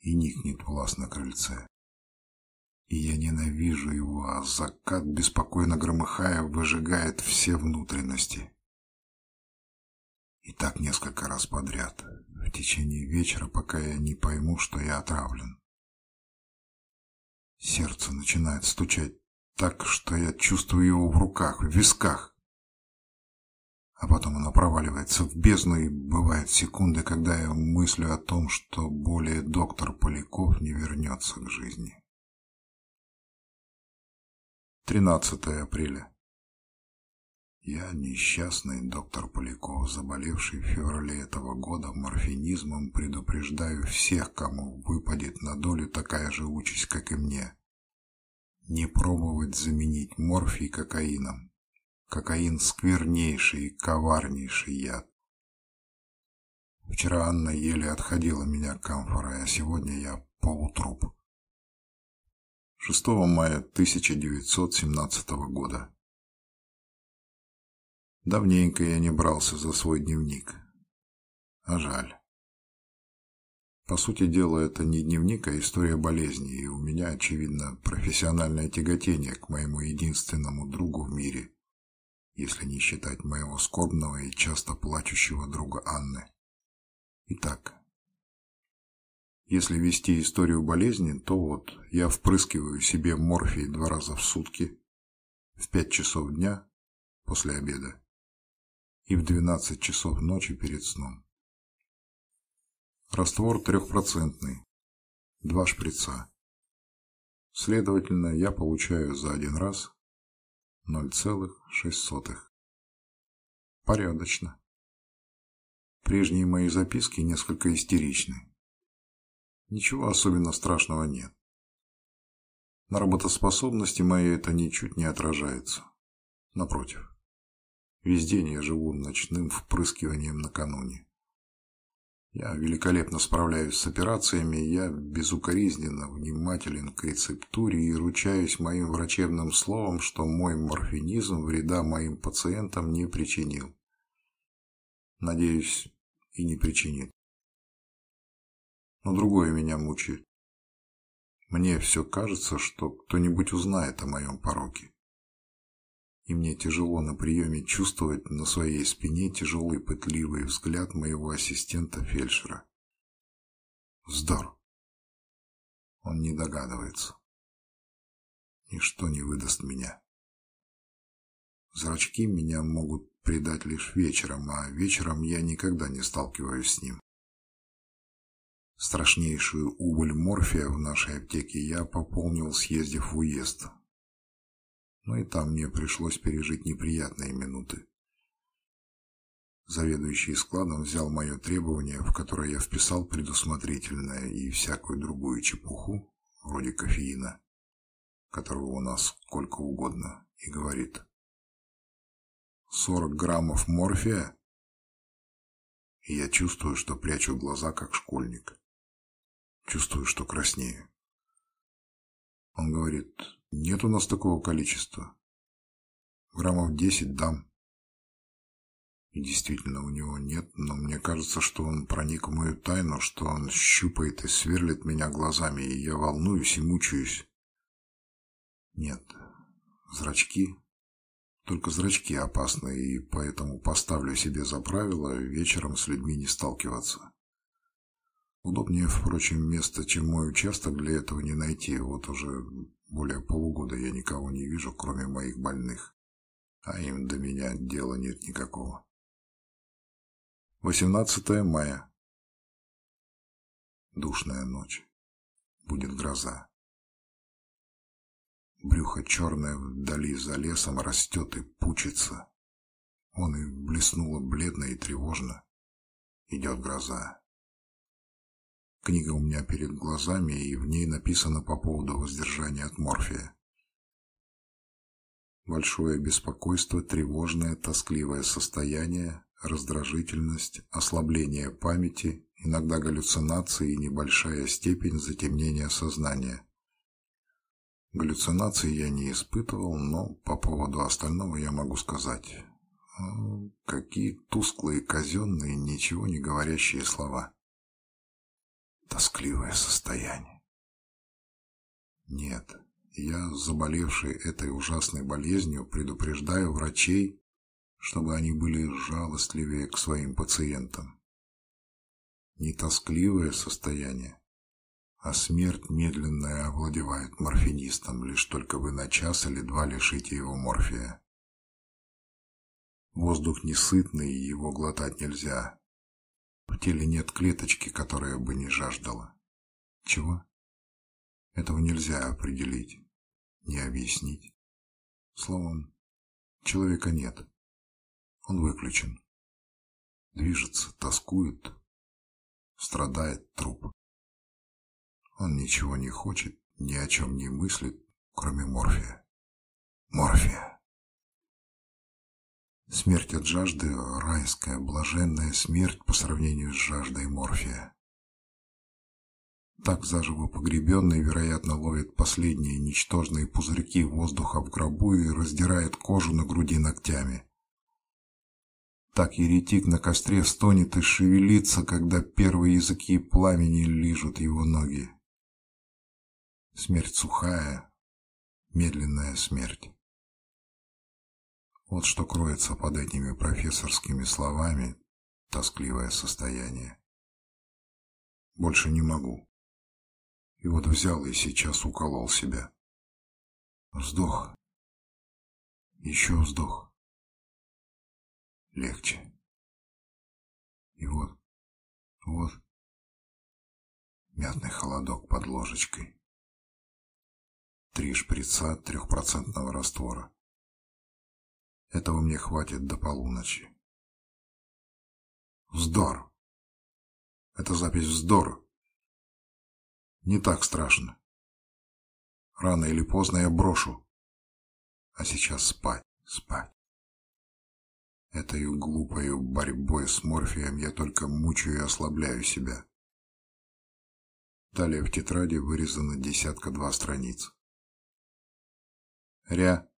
И никнет власть на крыльце. И я ненавижу его, а закат, беспокойно громыхая, выжигает все внутренности. И так несколько раз подряд в течение вечера, пока я не пойму, что я отравлен. Сердце начинает стучать так, что я чувствую его в руках, в висках. А потом оно проваливается в бездну, и бывают секунды, когда я мыслю о том, что более доктор Поляков не вернется к жизни. 13 апреля. Я несчастный доктор Поляков, заболевший в феврале этого года морфинизмом, предупреждаю всех, кому выпадет на долю такая же участь, как и мне. Не пробовать заменить морфий кокаином. Кокаин – сквернейший и коварнейший яд. Вчера Анна еле отходила меня камфорой, а сегодня я полутруп. 6 мая 1917 года. Давненько я не брался за свой дневник. А жаль. По сути дела, это не дневник, а история болезни, и у меня, очевидно, профессиональное тяготение к моему единственному другу в мире, если не считать моего скорбного и часто плачущего друга Анны. Итак, Если вести историю болезни, то вот я впрыскиваю себе морфий два раза в сутки, в пять часов дня после обеда и в двенадцать часов ночи перед сном. Раствор трехпроцентный, два шприца. Следовательно, я получаю за один раз 0,06. Порядочно. Прежние мои записки несколько истеричны. Ничего особенно страшного нет. На работоспособности моей это ничуть не отражается. Напротив. Весь день я живу ночным впрыскиванием накануне. Я великолепно справляюсь с операциями, я безукоризненно внимателен к рецептуре и ручаюсь моим врачебным словом, что мой морфинизм вреда моим пациентам не причинил. Надеюсь, и не причинит. Но другое меня мучает. Мне все кажется, что кто-нибудь узнает о моем пороке и мне тяжело на приеме чувствовать на своей спине тяжелый пытливый взгляд моего ассистента-фельдшера. Вздор. Он не догадывается. Ничто не выдаст меня. Зрачки меня могут предать лишь вечером, а вечером я никогда не сталкиваюсь с ним. Страшнейшую убыль морфия в нашей аптеке я пополнил, съездив в уезд, но и там мне пришлось пережить неприятные минуты. Заведующий складом взял мое требование, в которое я вписал предусмотрительное и всякую другую чепуху, вроде кофеина, которого у нас сколько угодно, и говорит «Сорок граммов морфия?» И я чувствую, что прячу глаза, как школьник. Чувствую, что краснею. Он говорит нет у нас такого количества. Граммов десять дам. И действительно, у него нет, но мне кажется, что он проник в мою тайну, что он щупает и сверлит меня глазами, и я волнуюсь и мучаюсь. Нет, зрачки, только зрачки опасны, и поэтому поставлю себе за правило вечером с людьми не сталкиваться. Удобнее, впрочем, место, чем мой участок, для этого не найти. Вот уже более полугода я никого не вижу, кроме моих больных, а им до меня дела нет никакого. 18 мая. Душная ночь. Будет гроза. Брюхо черное вдали за лесом растет и пучится. Он и блеснуло бледно и тревожно. Идет гроза. Книга у меня перед глазами, и в ней написано по поводу воздержания от морфия. Большое беспокойство, тревожное, тоскливое состояние, раздражительность, ослабление памяти, иногда галлюцинации и небольшая степень затемнения сознания. Галлюцинации я не испытывал, но по поводу остального я могу сказать. Какие тусклые, казенные, ничего не говорящие слова тоскливое состояние. Нет, я, заболевший этой ужасной болезнью, предупреждаю врачей, чтобы они были жалостливее к своим пациентам. Не тоскливое состояние, а смерть медленная овладевает морфинистом, лишь только вы на час или два лишите его морфия. Воздух несытный, его глотать нельзя, в теле нет клеточки, которая бы не жаждала. Чего? Этого нельзя определить, не объяснить. Словом, человека нет. Он выключен. Движется, тоскует, страдает труп. Он ничего не хочет, ни о чем не мыслит, кроме морфия. Морфия. Смерть от жажды – райская, блаженная смерть по сравнению с жаждой морфия. Так заживо погребенный, вероятно, ловит последние ничтожные пузырьки воздуха в гробу и раздирает кожу на груди ногтями. Так еретик на костре стонет и шевелится, когда первые языки пламени лижут его ноги. Смерть сухая, медленная смерть. Вот что кроется под этими профессорскими словами тоскливое состояние. Больше не могу. И вот взял и сейчас уколол себя. Вздох. Еще вздох. Легче. И вот, вот, мятный холодок под ложечкой. Три шприца трехпроцентного раствора. Этого мне хватит до полуночи. Вздор. Это запись вздор. Не так страшно. Рано или поздно я брошу. А сейчас спать, спать. Этой глупой борьбой с морфием я только мучаю и ослабляю себя. Далее в тетради вырезано десятка-два страниц. Ря.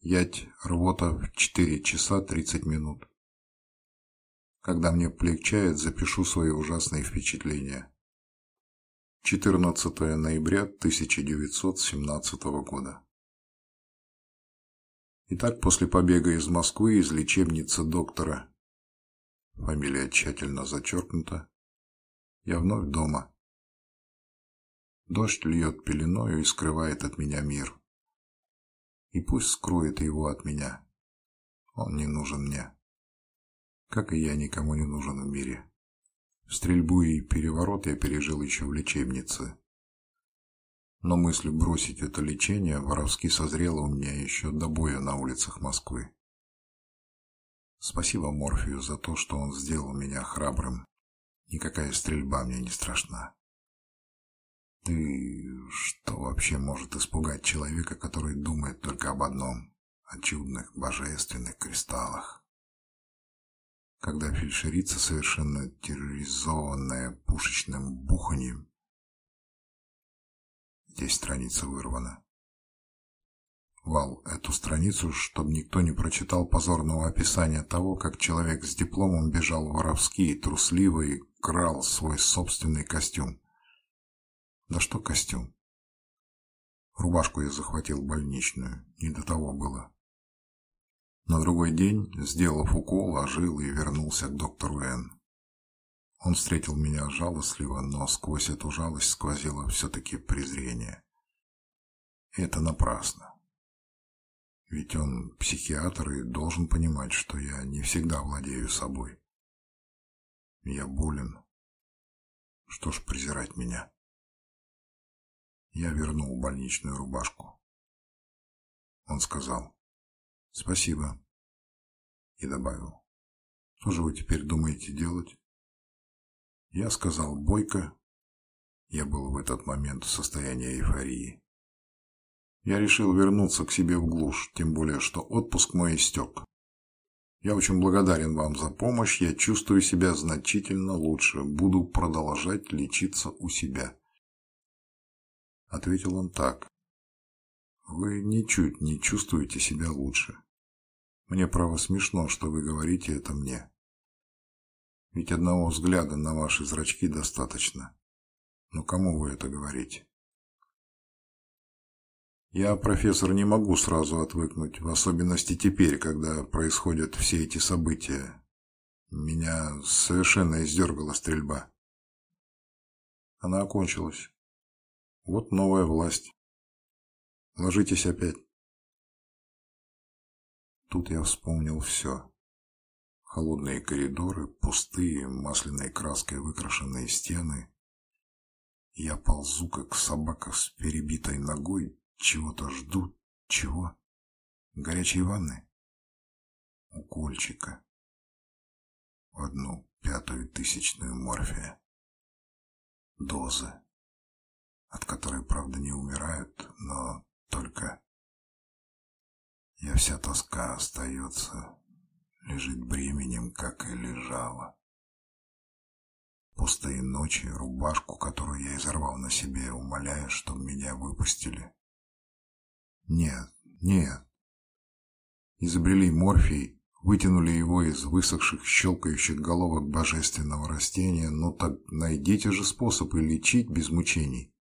Ять рвота в 4 часа 30 минут. Когда мне полегчает, запишу свои ужасные впечатления. 14 ноября 1917 года. Итак, после побега из Москвы из лечебницы доктора, фамилия тщательно зачеркнута, я вновь дома. Дождь льет пеленою и скрывает от меня мир. И пусть скроет его от меня. Он не нужен мне как и я никому не нужен в мире. Стрельбу и переворот я пережил еще в лечебнице. Но мысль бросить это лечение воровски созрела у меня еще до боя на улицах Москвы. Спасибо Морфию за то, что он сделал меня храбрым. Никакая стрельба мне не страшна. Ты что вообще может испугать человека, который думает только об одном – о чудных божественных кристаллах? когда фельдшерица, совершенно терроризованная пушечным буханием, здесь страница вырвана. Вал эту страницу, чтобы никто не прочитал позорного описания того, как человек с дипломом бежал воровски и трусливо и крал свой собственный костюм. Да что костюм? Рубашку я захватил больничную, не до того было. На другой день, сделав укол, ожил и вернулся к доктору Н. Он встретил меня жалостливо, но сквозь эту жалость сквозило все-таки презрение. Это напрасно. Ведь он психиатр и должен понимать, что я не всегда владею собой. Я болен. Что ж презирать меня? Я вернул больничную рубашку. Он сказал, Спасибо. И добавил. Что же вы теперь думаете делать? Я сказал бойко. Я был в этот момент в состоянии эйфории. Я решил вернуться к себе в глушь, тем более, что отпуск мой истек. Я очень благодарен вам за помощь, я чувствую себя значительно лучше, буду продолжать лечиться у себя. Ответил он так. Вы ничуть не чувствуете себя лучше. Мне, право, смешно, что вы говорите это мне. Ведь одного взгляда на ваши зрачки достаточно. Но кому вы это говорите? Я, профессор, не могу сразу отвыкнуть, в особенности теперь, когда происходят все эти события. Меня совершенно издергала стрельба. Она окончилась. Вот новая власть. Ложитесь опять. Тут я вспомнил все. Холодные коридоры, пустые, масляной краской выкрашенные стены. Я ползу, как собака с перебитой ногой, чего-то жду. Чего? Горячей ванны? Укольчика. Одну пятую тысячную морфия. Дозы, от которой, правда, не умирают, но только и вся тоска остается, лежит бременем, как и лежала. Пустые ночи, рубашку, которую я изорвал на себе, умоляя, чтобы меня выпустили. Нет, нет. Изобрели морфий, вытянули его из высохших, щелкающих головок божественного растения, но ну так найдите же способ и лечить без мучений.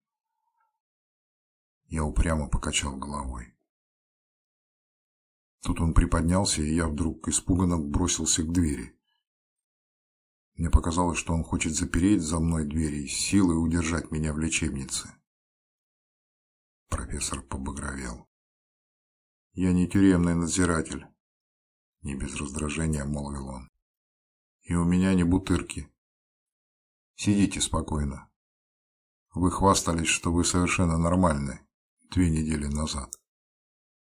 Я упрямо покачал головой. Тут он приподнялся, и я вдруг испуганно бросился к двери. Мне показалось, что он хочет запереть за мной двери и силой удержать меня в лечебнице. Профессор побагровел. «Я не тюремный надзиратель», — не без раздражения молвил он. «И у меня не бутырки. Сидите спокойно. Вы хвастались, что вы совершенно нормальны две недели назад.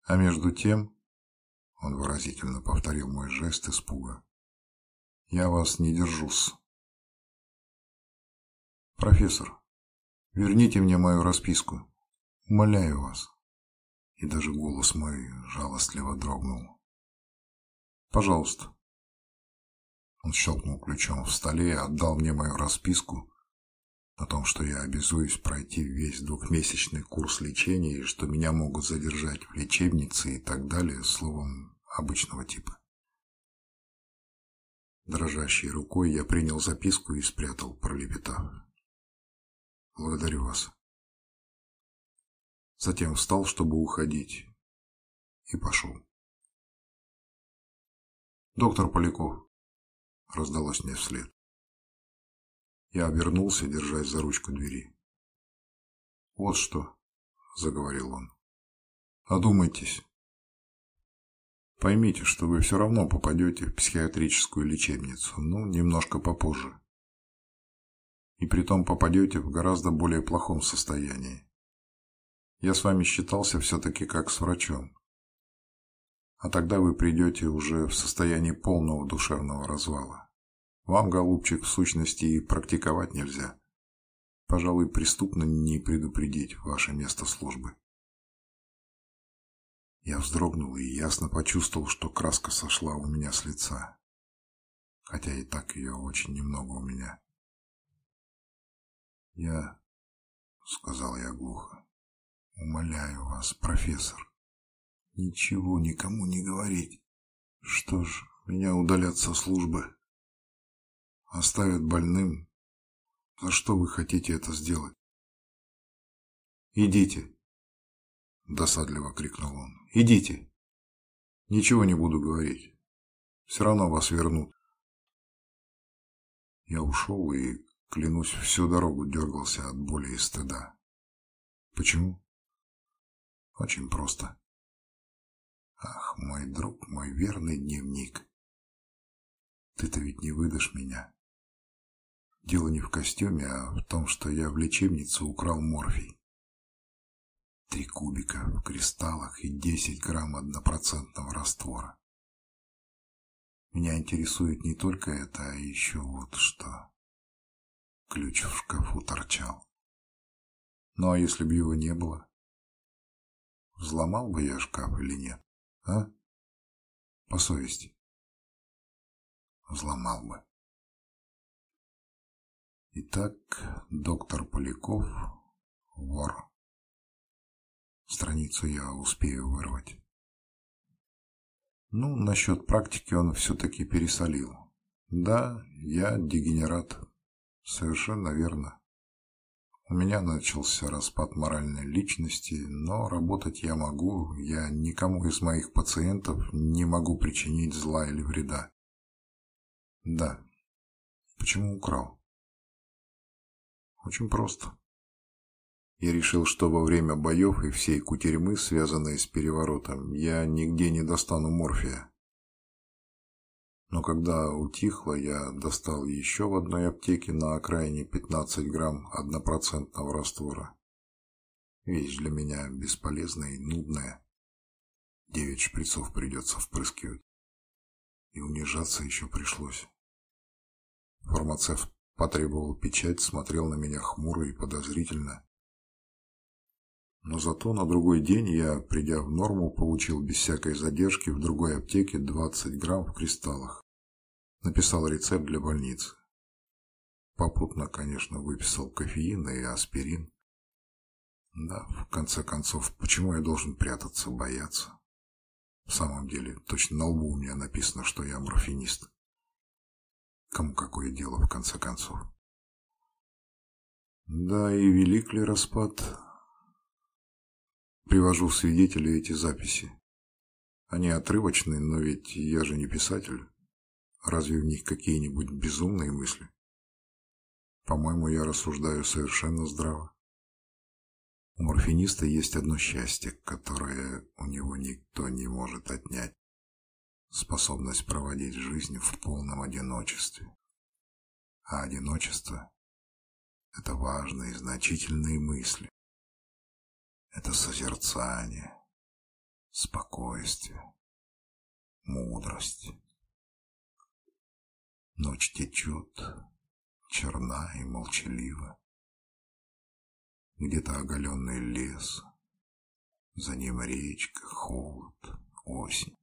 А между тем, — он выразительно повторил мой жест испуга, — я вас не держусь. Профессор, верните мне мою расписку. Умоляю вас. И даже голос мой жалостливо дрогнул. Пожалуйста. Он щелкнул ключом в столе и отдал мне мою расписку о том, что я обязуюсь пройти весь двухмесячный курс лечения и что меня могут задержать в лечебнице и так далее, словом, обычного типа. Дрожащей рукой я принял записку и спрятал, пролепетав. «Благодарю вас». Затем встал, чтобы уходить, и пошел. «Доктор Поляков», — раздалось мне вслед. Я обернулся, держась за ручку двери. «Вот что», — заговорил он, — «одумайтесь. Поймите, что вы все равно попадете в психиатрическую лечебницу, ну, немножко попозже. И притом попадете в гораздо более плохом состоянии. Я с вами считался все-таки как с врачом. А тогда вы придете уже в состоянии полного душевного развала. Вам, голубчик, в сущности и практиковать нельзя. Пожалуй, преступно не предупредить ваше место службы. Я вздрогнул и ясно почувствовал, что краска сошла у меня с лица. Хотя и так ее очень немного у меня. Я, сказал я глухо, умоляю вас, профессор, ничего никому не говорить. Что ж, меня удалят со службы оставят больным. За что вы хотите это сделать? «Идите!» – досадливо крикнул он. «Идите! Ничего не буду говорить. Все равно вас вернут». Я ушел и, клянусь, всю дорогу дергался от боли и стыда. Почему? Очень просто. Ах, мой друг, мой верный дневник. Ты-то ведь не выдашь меня. Дело не в костюме, а в том, что я в лечебнице украл морфий. Три кубика в кристаллах и десять грамм однопроцентного раствора. Меня интересует не только это, а еще вот что. Ключ в шкафу торчал. Ну а если бы его не было? Взломал бы я шкаф или нет, а? По совести. Взломал бы. Итак, доктор Поляков – вор. Страницу я успею вырвать. Ну, насчет практики он все-таки пересолил. Да, я дегенерат. Совершенно верно. У меня начался распад моральной личности, но работать я могу, я никому из моих пациентов не могу причинить зла или вреда. Да. Почему украл? Очень просто. Я решил, что во время боев и всей кутерьмы, связанной с переворотом, я нигде не достану морфия. Но когда утихло, я достал еще в одной аптеке на окраине 15 грамм однопроцентного раствора. Вещь для меня бесполезная и нудная. Девять шприцов придется впрыскивать. И унижаться еще пришлось. Фармацевт Потребовал печать, смотрел на меня хмуро и подозрительно. Но зато на другой день я, придя в норму, получил без всякой задержки в другой аптеке 20 грамм в кристаллах. Написал рецепт для больницы. Попутно, конечно, выписал кофеин и аспирин. Да, в конце концов, почему я должен прятаться, бояться? В самом деле, точно на лбу у меня написано, что я морфинист. Кому какое дело, в конце концов? Да, и велик ли распад? Привожу в свидетели эти записи. Они отрывочные, но ведь я же не писатель. Разве в них какие-нибудь безумные мысли? По-моему, я рассуждаю совершенно здраво. У морфиниста есть одно счастье, которое у него никто не может отнять. Способность проводить жизнь в полном одиночестве. А одиночество – это важные, значительные мысли. Это созерцание, спокойствие, мудрость. Ночь течет, черна и молчалива. Где-то оголенный лес, за ним речка, холод, осень.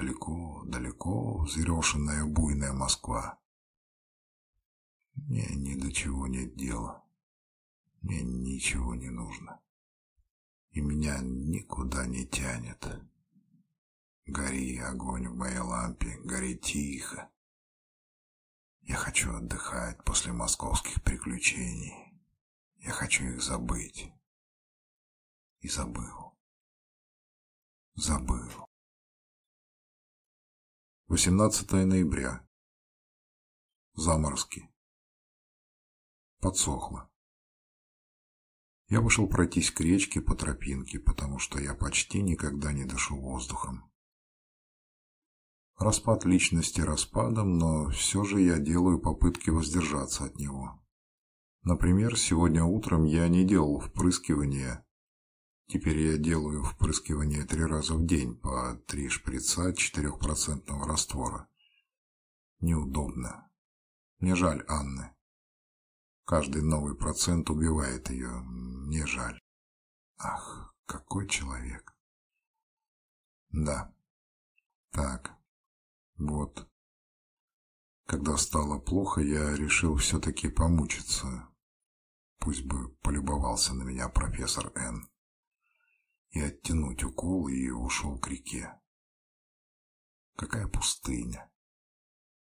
Далеко, далеко взъерошенная буйная Москва. Мне ни до чего нет дела. Мне ничего не нужно. И меня никуда не тянет. Гори, огонь в моей лампе, гори тихо. Я хочу отдыхать после московских приключений. Я хочу их забыть. И забыл. Забыл. 18 ноября. Заморозки. Подсохло. Я вышел пройтись к речке по тропинке, потому что я почти никогда не дышу воздухом. Распад личности распадом, но все же я делаю попытки воздержаться от него. Например, сегодня утром я не делал впрыскивания. Теперь я делаю впрыскивание три раза в день по три шприца 4% раствора. Неудобно. Мне жаль Анны. Каждый новый процент убивает ее. Мне жаль. Ах, какой человек. Да. Так. Вот. Когда стало плохо, я решил все-таки помучиться. Пусть бы полюбовался на меня профессор Н. И оттянуть укол, и ушел к реке. Какая пустыня.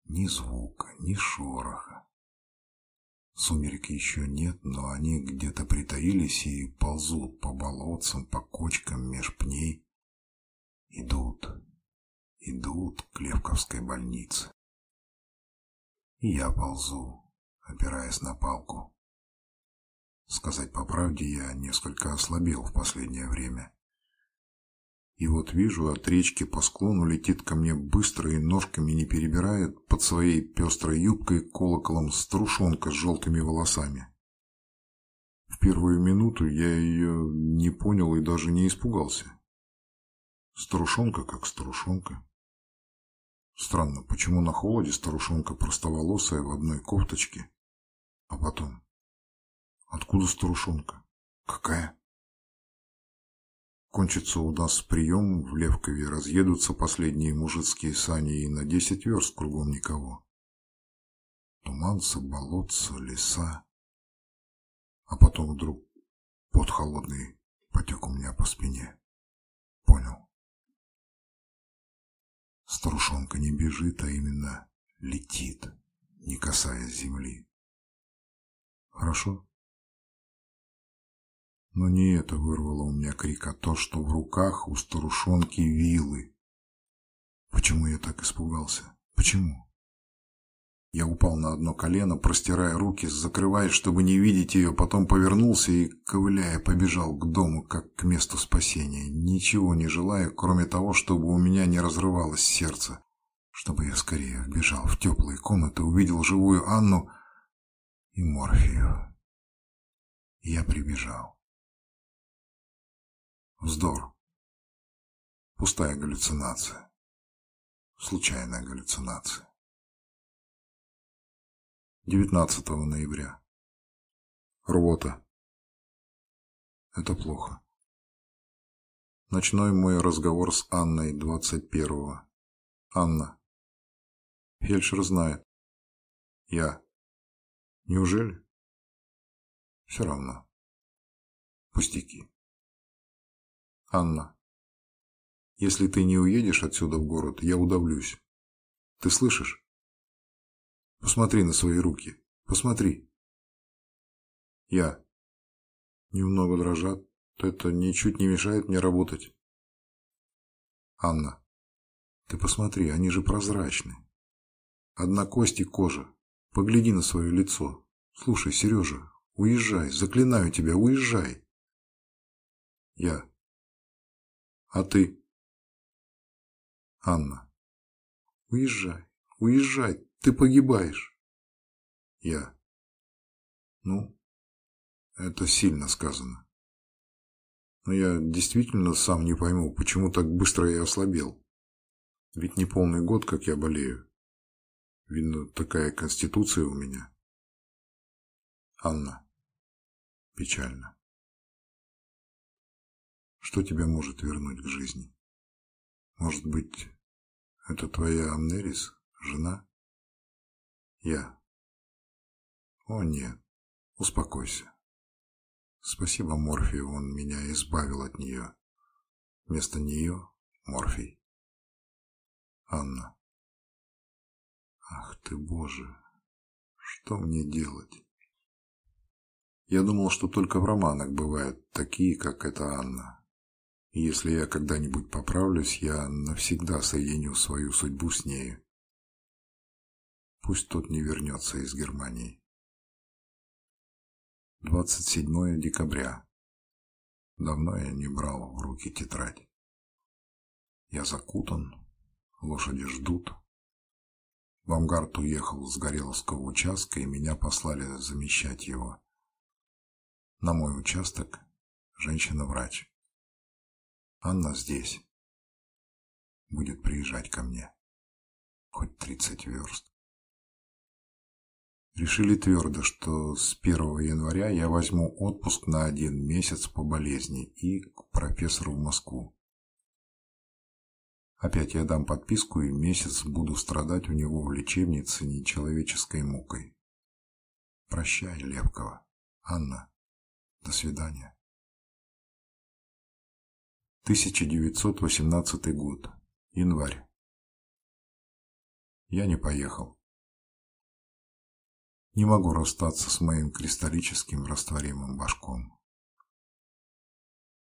Ни звука, ни шороха. Сумерек еще нет, но они где-то притаились и ползут по болотцам, по кочкам меж пней. Идут, идут к Левковской больнице. И я ползу, опираясь на палку. Сказать по правде, я несколько ослабел в последнее время. И вот вижу, от речки по склону летит ко мне быстро и ножками не перебирает под своей пестрой юбкой колоколом струшонка с желтыми волосами. В первую минуту я ее не понял и даже не испугался. Старушонка как старушонка. Странно, почему на холоде старушонка простоволосая в одной кофточке? А потом? Откуда старушонка? Какая? Кончится у нас прием, в Левкове разъедутся последние мужицкие сани, и на десять верст кругом никого. Туманцы, болотца, леса. А потом вдруг под холодный потек у меня по спине. Понял. Старушонка не бежит, а именно летит, не касаясь земли. Хорошо? Но не это вырвало у меня крик, а то, что в руках у старушонки вилы. Почему я так испугался? Почему? Я упал на одно колено, простирая руки, закрываясь, чтобы не видеть ее, потом повернулся и, ковыляя, побежал к дому, как к месту спасения, ничего не желая, кроме того, чтобы у меня не разрывалось сердце, чтобы я скорее вбежал в теплые комнаты, увидел живую Анну и Морфию. Я прибежал. Вздор. Пустая галлюцинация. Случайная галлюцинация. 19 ноября. Рвота. Это плохо. Ночной мой разговор с Анной 21-го. Анна. Фельдшер знает. Я. Неужели? Все равно. Пустяки. Анна. Если ты не уедешь отсюда в город, я удавлюсь. Ты слышишь? Посмотри на свои руки. Посмотри. Я. Немного дрожат. Это ничуть не мешает мне работать. Анна. Ты посмотри, они же прозрачны. Одна кость и кожа. Погляди на свое лицо. Слушай, Сережа, уезжай, заклинаю тебя, уезжай. Я. А ты? Анна. Уезжай, уезжай, ты погибаешь. Я. Ну, это сильно сказано. Но я действительно сам не пойму, почему так быстро я ослабел. Ведь не полный год, как я болею. Видно, такая конституция у меня. Анна. Печально. Что тебя может вернуть к жизни? Может быть, это твоя Амнерис, жена? Я. О, нет. Успокойся. Спасибо Морфию, он меня избавил от нее. Вместо нее Морфий. Анна. Ах ты, Боже, что мне делать? Я думал, что только в романах бывают такие, как эта Анна. Если я когда-нибудь поправлюсь, я навсегда соединю свою судьбу с нею. Пусть тот не вернется из Германии. 27 декабря. Давно я не брал в руки тетрадь. Я закутан, лошади ждут. Бамгард уехал с Гореловского участка, и меня послали замещать его. На мой участок женщина-врач. Анна здесь. Будет приезжать ко мне. Хоть тридцать верст. Решили твердо, что с 1 января я возьму отпуск на один месяц по болезни и к профессору в Москву. Опять я дам подписку и месяц буду страдать у него в лечебнице нечеловеческой мукой. Прощай, Левкова. Анна, до свидания. 1918 год. Январь. Я не поехал. Не могу расстаться с моим кристаллическим растворимым башком.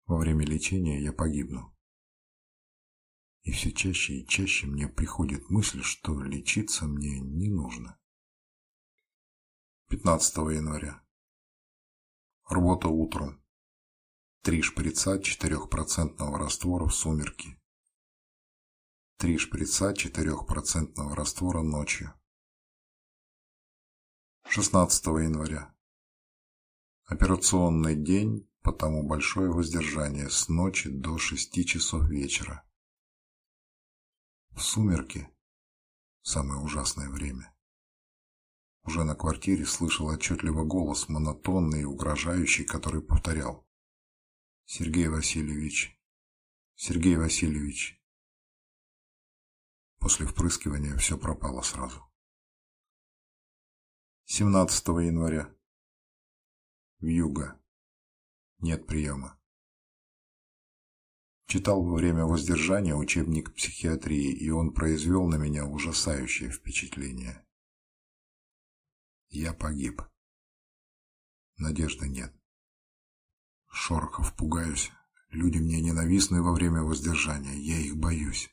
Во время лечения я погибну. И все чаще и чаще мне приходит мысль, что лечиться мне не нужно. 15 января. Работа утром. Три шприца четырехпроцентного раствора в сумерки. Три шприца четырехпроцентного раствора ночью. 16 января. Операционный день, потому большое воздержание с ночи до 6 часов вечера. В сумерки – самое ужасное время. Уже на квартире слышал отчетливо голос, монотонный и угрожающий, который повторял. «Сергей Васильевич, Сергей Васильевич». После впрыскивания все пропало сразу. 17 января. Вьюга. Нет приема. Читал во время воздержания учебник психиатрии, и он произвел на меня ужасающее впечатление. Я погиб. Надежды нет. Шорохов пугаюсь. Люди мне ненавистны во время воздержания. Я их боюсь.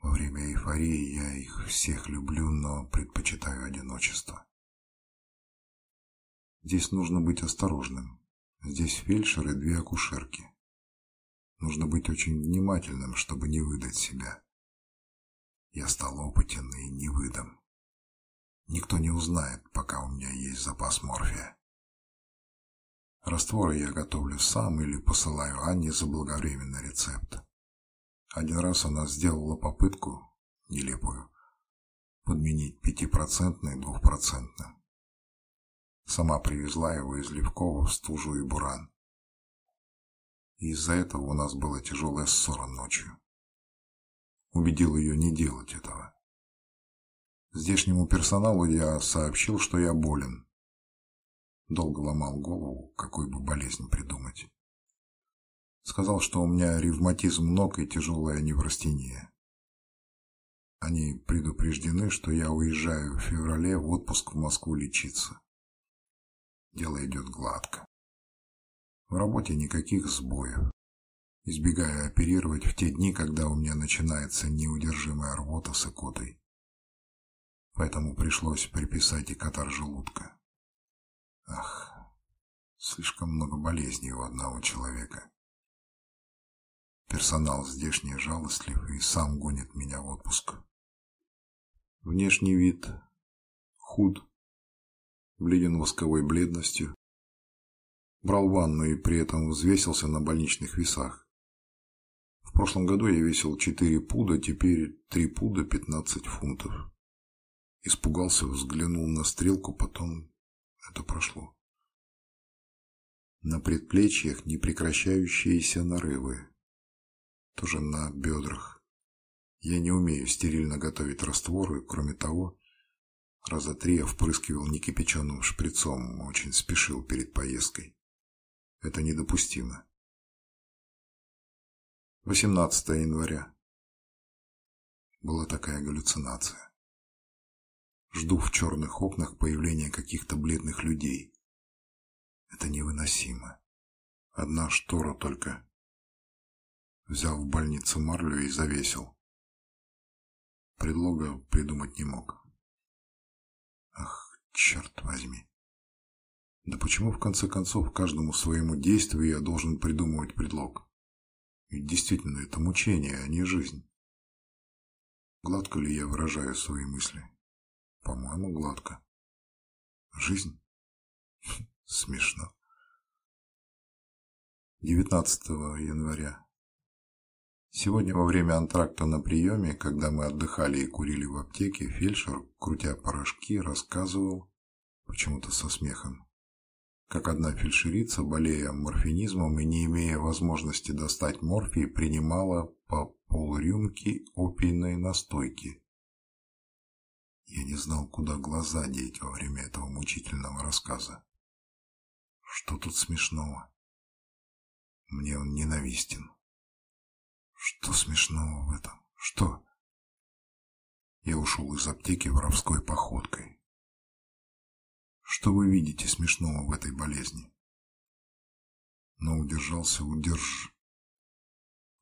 Во время эйфории я их всех люблю, но предпочитаю одиночество. Здесь нужно быть осторожным. Здесь фельдшер и две акушерки. Нужно быть очень внимательным, чтобы не выдать себя. Я стал опытен и не выдам. Никто не узнает, пока у меня есть запас морфия. Растворы я готовлю сам или посылаю Анне заблаговременный рецепт. Один раз она сделала попытку, нелепую, подменить пятипроцентный двухпроцентным. Сама привезла его из Левкова в стужу и буран. Из-за этого у нас была тяжелая ссора ночью. Убедил ее не делать этого. Здешнему персоналу я сообщил, что я болен. Долго ломал голову, какую бы болезнь придумать. Сказал, что у меня ревматизм ног и тяжелая неврастения. Они предупреждены, что я уезжаю в феврале в отпуск в Москву лечиться. Дело идет гладко. В работе никаких сбоев. Избегаю оперировать в те дни, когда у меня начинается неудержимая рвота с икотой. поэтому пришлось приписать и катар желудка. Ах, слишком много болезней у одного человека. Персонал здешний жалостлив и сам гонит меня в отпуск. Внешний вид худ, бледен восковой бледностью. Брал ванну и при этом взвесился на больничных весах. В прошлом году я весил 4 пуда, теперь 3 пуда 15 фунтов. Испугался, взглянул на стрелку, потом это прошло. На предплечьях непрекращающиеся нарывы. Тоже на бедрах. Я не умею стерильно готовить растворы, кроме того, раза три я впрыскивал некипяченым шприцом, очень спешил перед поездкой. Это недопустимо. 18 января. Была такая галлюцинация. Жду в черных окнах появления каких-то бледных людей. Это невыносимо. Одна штора только. Взял в больницу марлю и завесил. Предлога придумать не мог. Ах, черт возьми. Да почему в конце концов каждому своему действию я должен придумывать предлог? Ведь действительно это мучение, а не жизнь. Гладко ли я выражаю свои мысли? По-моему, гладко. Жизнь? Смешно. 19 января. Сегодня во время антракта на приеме, когда мы отдыхали и курили в аптеке, фельдшер, крутя порошки, рассказывал, почему-то со смехом, как одна фельдшерица, болея морфинизмом и не имея возможности достать морфий, принимала по полрюмки опийной настойки. Я не знал, куда глаза деть во время этого мучительного рассказа. Что тут смешного? Мне он ненавистен. Что смешного в этом? Что? Я ушел из аптеки воровской походкой. Что вы видите смешного в этой болезни? Но удержался, удерж.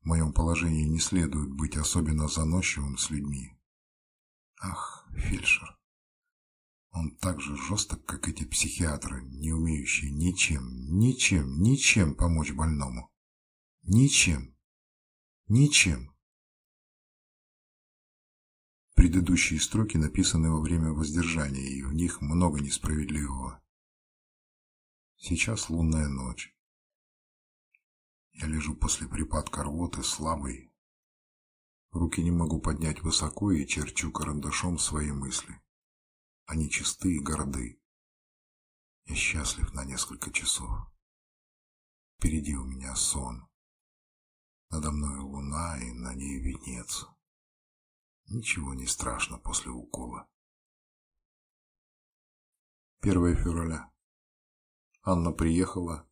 В моем положении не следует быть особенно заносчивым с людьми. Ах, фельдшер. Он так же жесток, как эти психиатры, не умеющие ничем, ничем, ничем помочь больному. Ничем. Ничем. Предыдущие строки написаны во время воздержания, и в них много несправедливого. Сейчас лунная ночь. Я лежу после припадка рвоты, слабый. Руки не могу поднять высоко и черчу карандашом свои мысли. Они чисты и горды. Я счастлив на несколько часов. Впереди у меня сон. Надо мной луна, и на ней венец. Ничего не страшно после укола. 1 февраля. Анна приехала.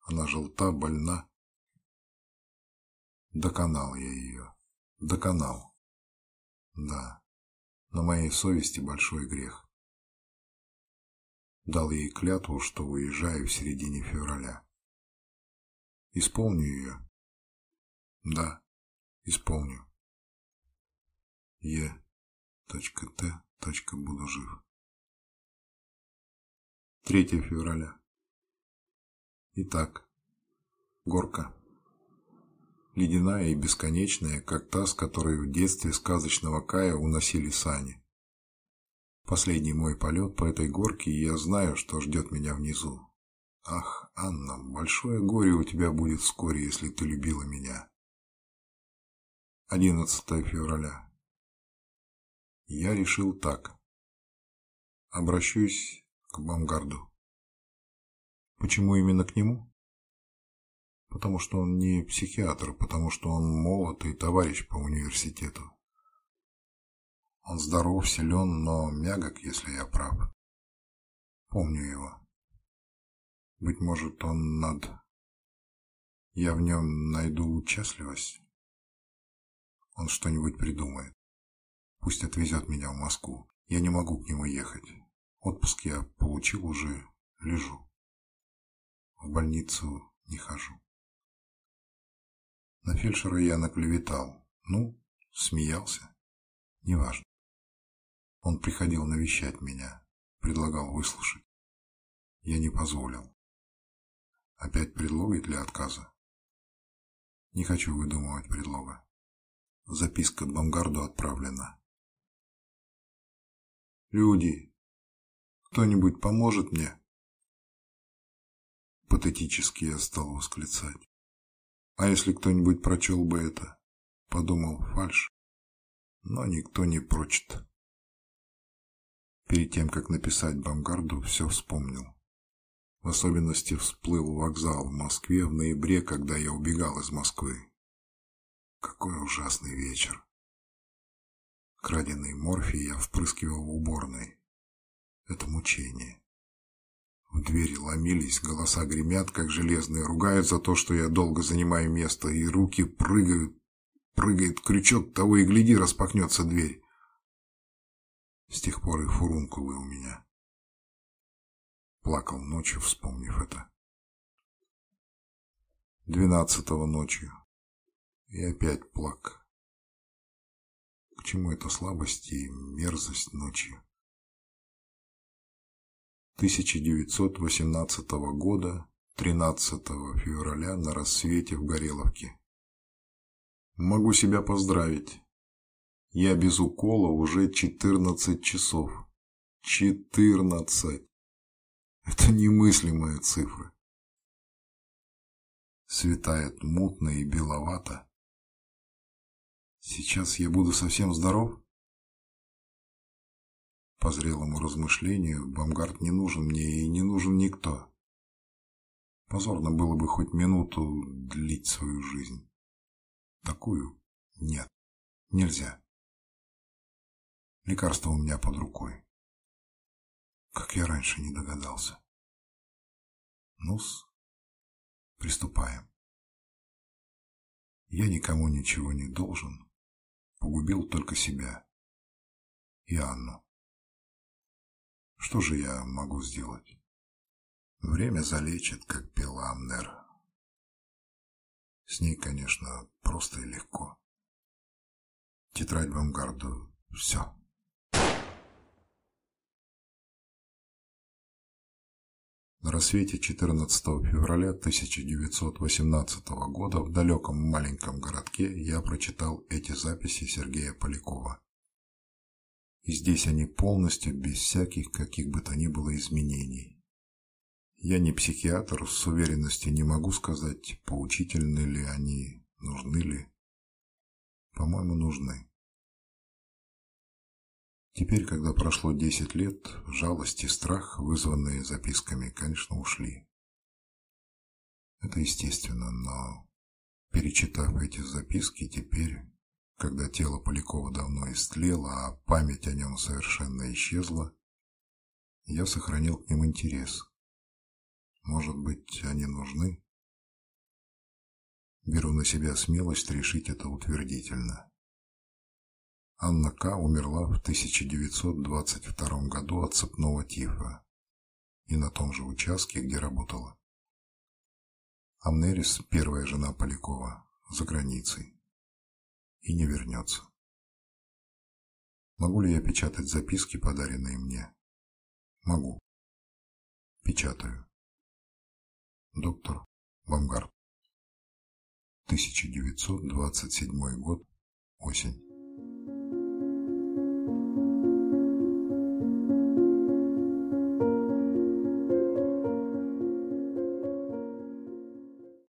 Она желта, больна. Доконал я ее. Доконал. Да, на моей совести большой грех. Дал ей клятву, что уезжаю в середине февраля. Исполню ее? Да, исполню. Е. Т. Буду жив. 3 февраля. Итак, горка. Ледяная и бесконечная, как та, с которой в детстве сказочного Кая уносили сани. Последний мой полет по этой горке, и я знаю, что ждет меня внизу. Ах, Анна, большое горе у тебя будет вскоре, если ты любила меня. 11 февраля. Я решил так. Обращусь к Бамгарду. Почему именно к нему? Потому что он не психиатр, потому что он молод и товарищ по университету. Он здоров, силен, но мягок, если я прав. Помню его. Быть может, он над... Я в нем найду участливость. Он что-нибудь придумает. Пусть отвезет меня в Москву. Я не могу к нему ехать. Отпуск я получил уже, лежу. В больницу не хожу. На фельдшера я наклеветал. Ну, смеялся. Неважно. Он приходил навещать меня, предлагал выслушать. Я не позволил. Опять предлоги для отказа? Не хочу выдумывать предлога. Записка Бамгарду отправлена. Люди, кто-нибудь поможет мне? Патетически я стал восклицать. А если кто-нибудь прочел бы это? Подумал фальш. Но никто не прочит. Перед тем, как написать Бамгарду, все вспомнил. В особенности всплыл вокзал в Москве в ноябре, когда я убегал из Москвы. Какой ужасный вечер. Краденый морфий я впрыскивал в уборной. Это мучение. В двери ломились, голоса гремят, как железные, ругают за то, что я долго занимаю место, и руки прыгают, прыгает крючок, того и гляди, распахнется дверь. С тех пор и фурункулы у меня. Плакал ночью, вспомнив это. Двенадцатого ночью. И опять плак. К чему эта слабость и мерзость ночью? 1918 года, 13 февраля на рассвете в Гореловке. Могу себя поздравить. Я без укола уже 14 часов. 14! Это немыслимая цифра. Светает мутно и беловато. Сейчас я буду совсем здоров? По зрелому размышлению, Бамгард не нужен мне и не нужен никто. Позорно было бы хоть минуту длить свою жизнь. Такую нет, нельзя. Лекарство у меня под рукой. Как я раньше не догадался. Ну-с, приступаем. Я никому ничего не должен. Погубил только себя и Анну. Что же я могу сделать? Время залечит, как пил Амнер. С ней, конечно, просто и легко. Тетрадь Бамгарду — все. На рассвете 14 февраля 1918 года в далеком маленьком городке я прочитал эти записи Сергея Полякова. И здесь они полностью без всяких каких бы то ни было изменений. Я не психиатр, с уверенностью не могу сказать, поучительны ли они, нужны ли. По-моему, нужны. Теперь, когда прошло десять лет, жалость и страх, вызванные записками, конечно, ушли. Это естественно, но, перечитав эти записки, теперь, когда тело Полякова давно истлело, а память о нем совершенно исчезла, я сохранил к ним интерес. Может быть, они нужны? Беру на себя смелость решить это утвердительно. Анна К. умерла в 1922 году от цепного тифа и на том же участке, где работала. Амнерис, первая жена Полякова, за границей и не вернется. Могу ли я печатать записки, подаренные мне? Могу. Печатаю. Доктор Бамгард. 1927 год. Осень.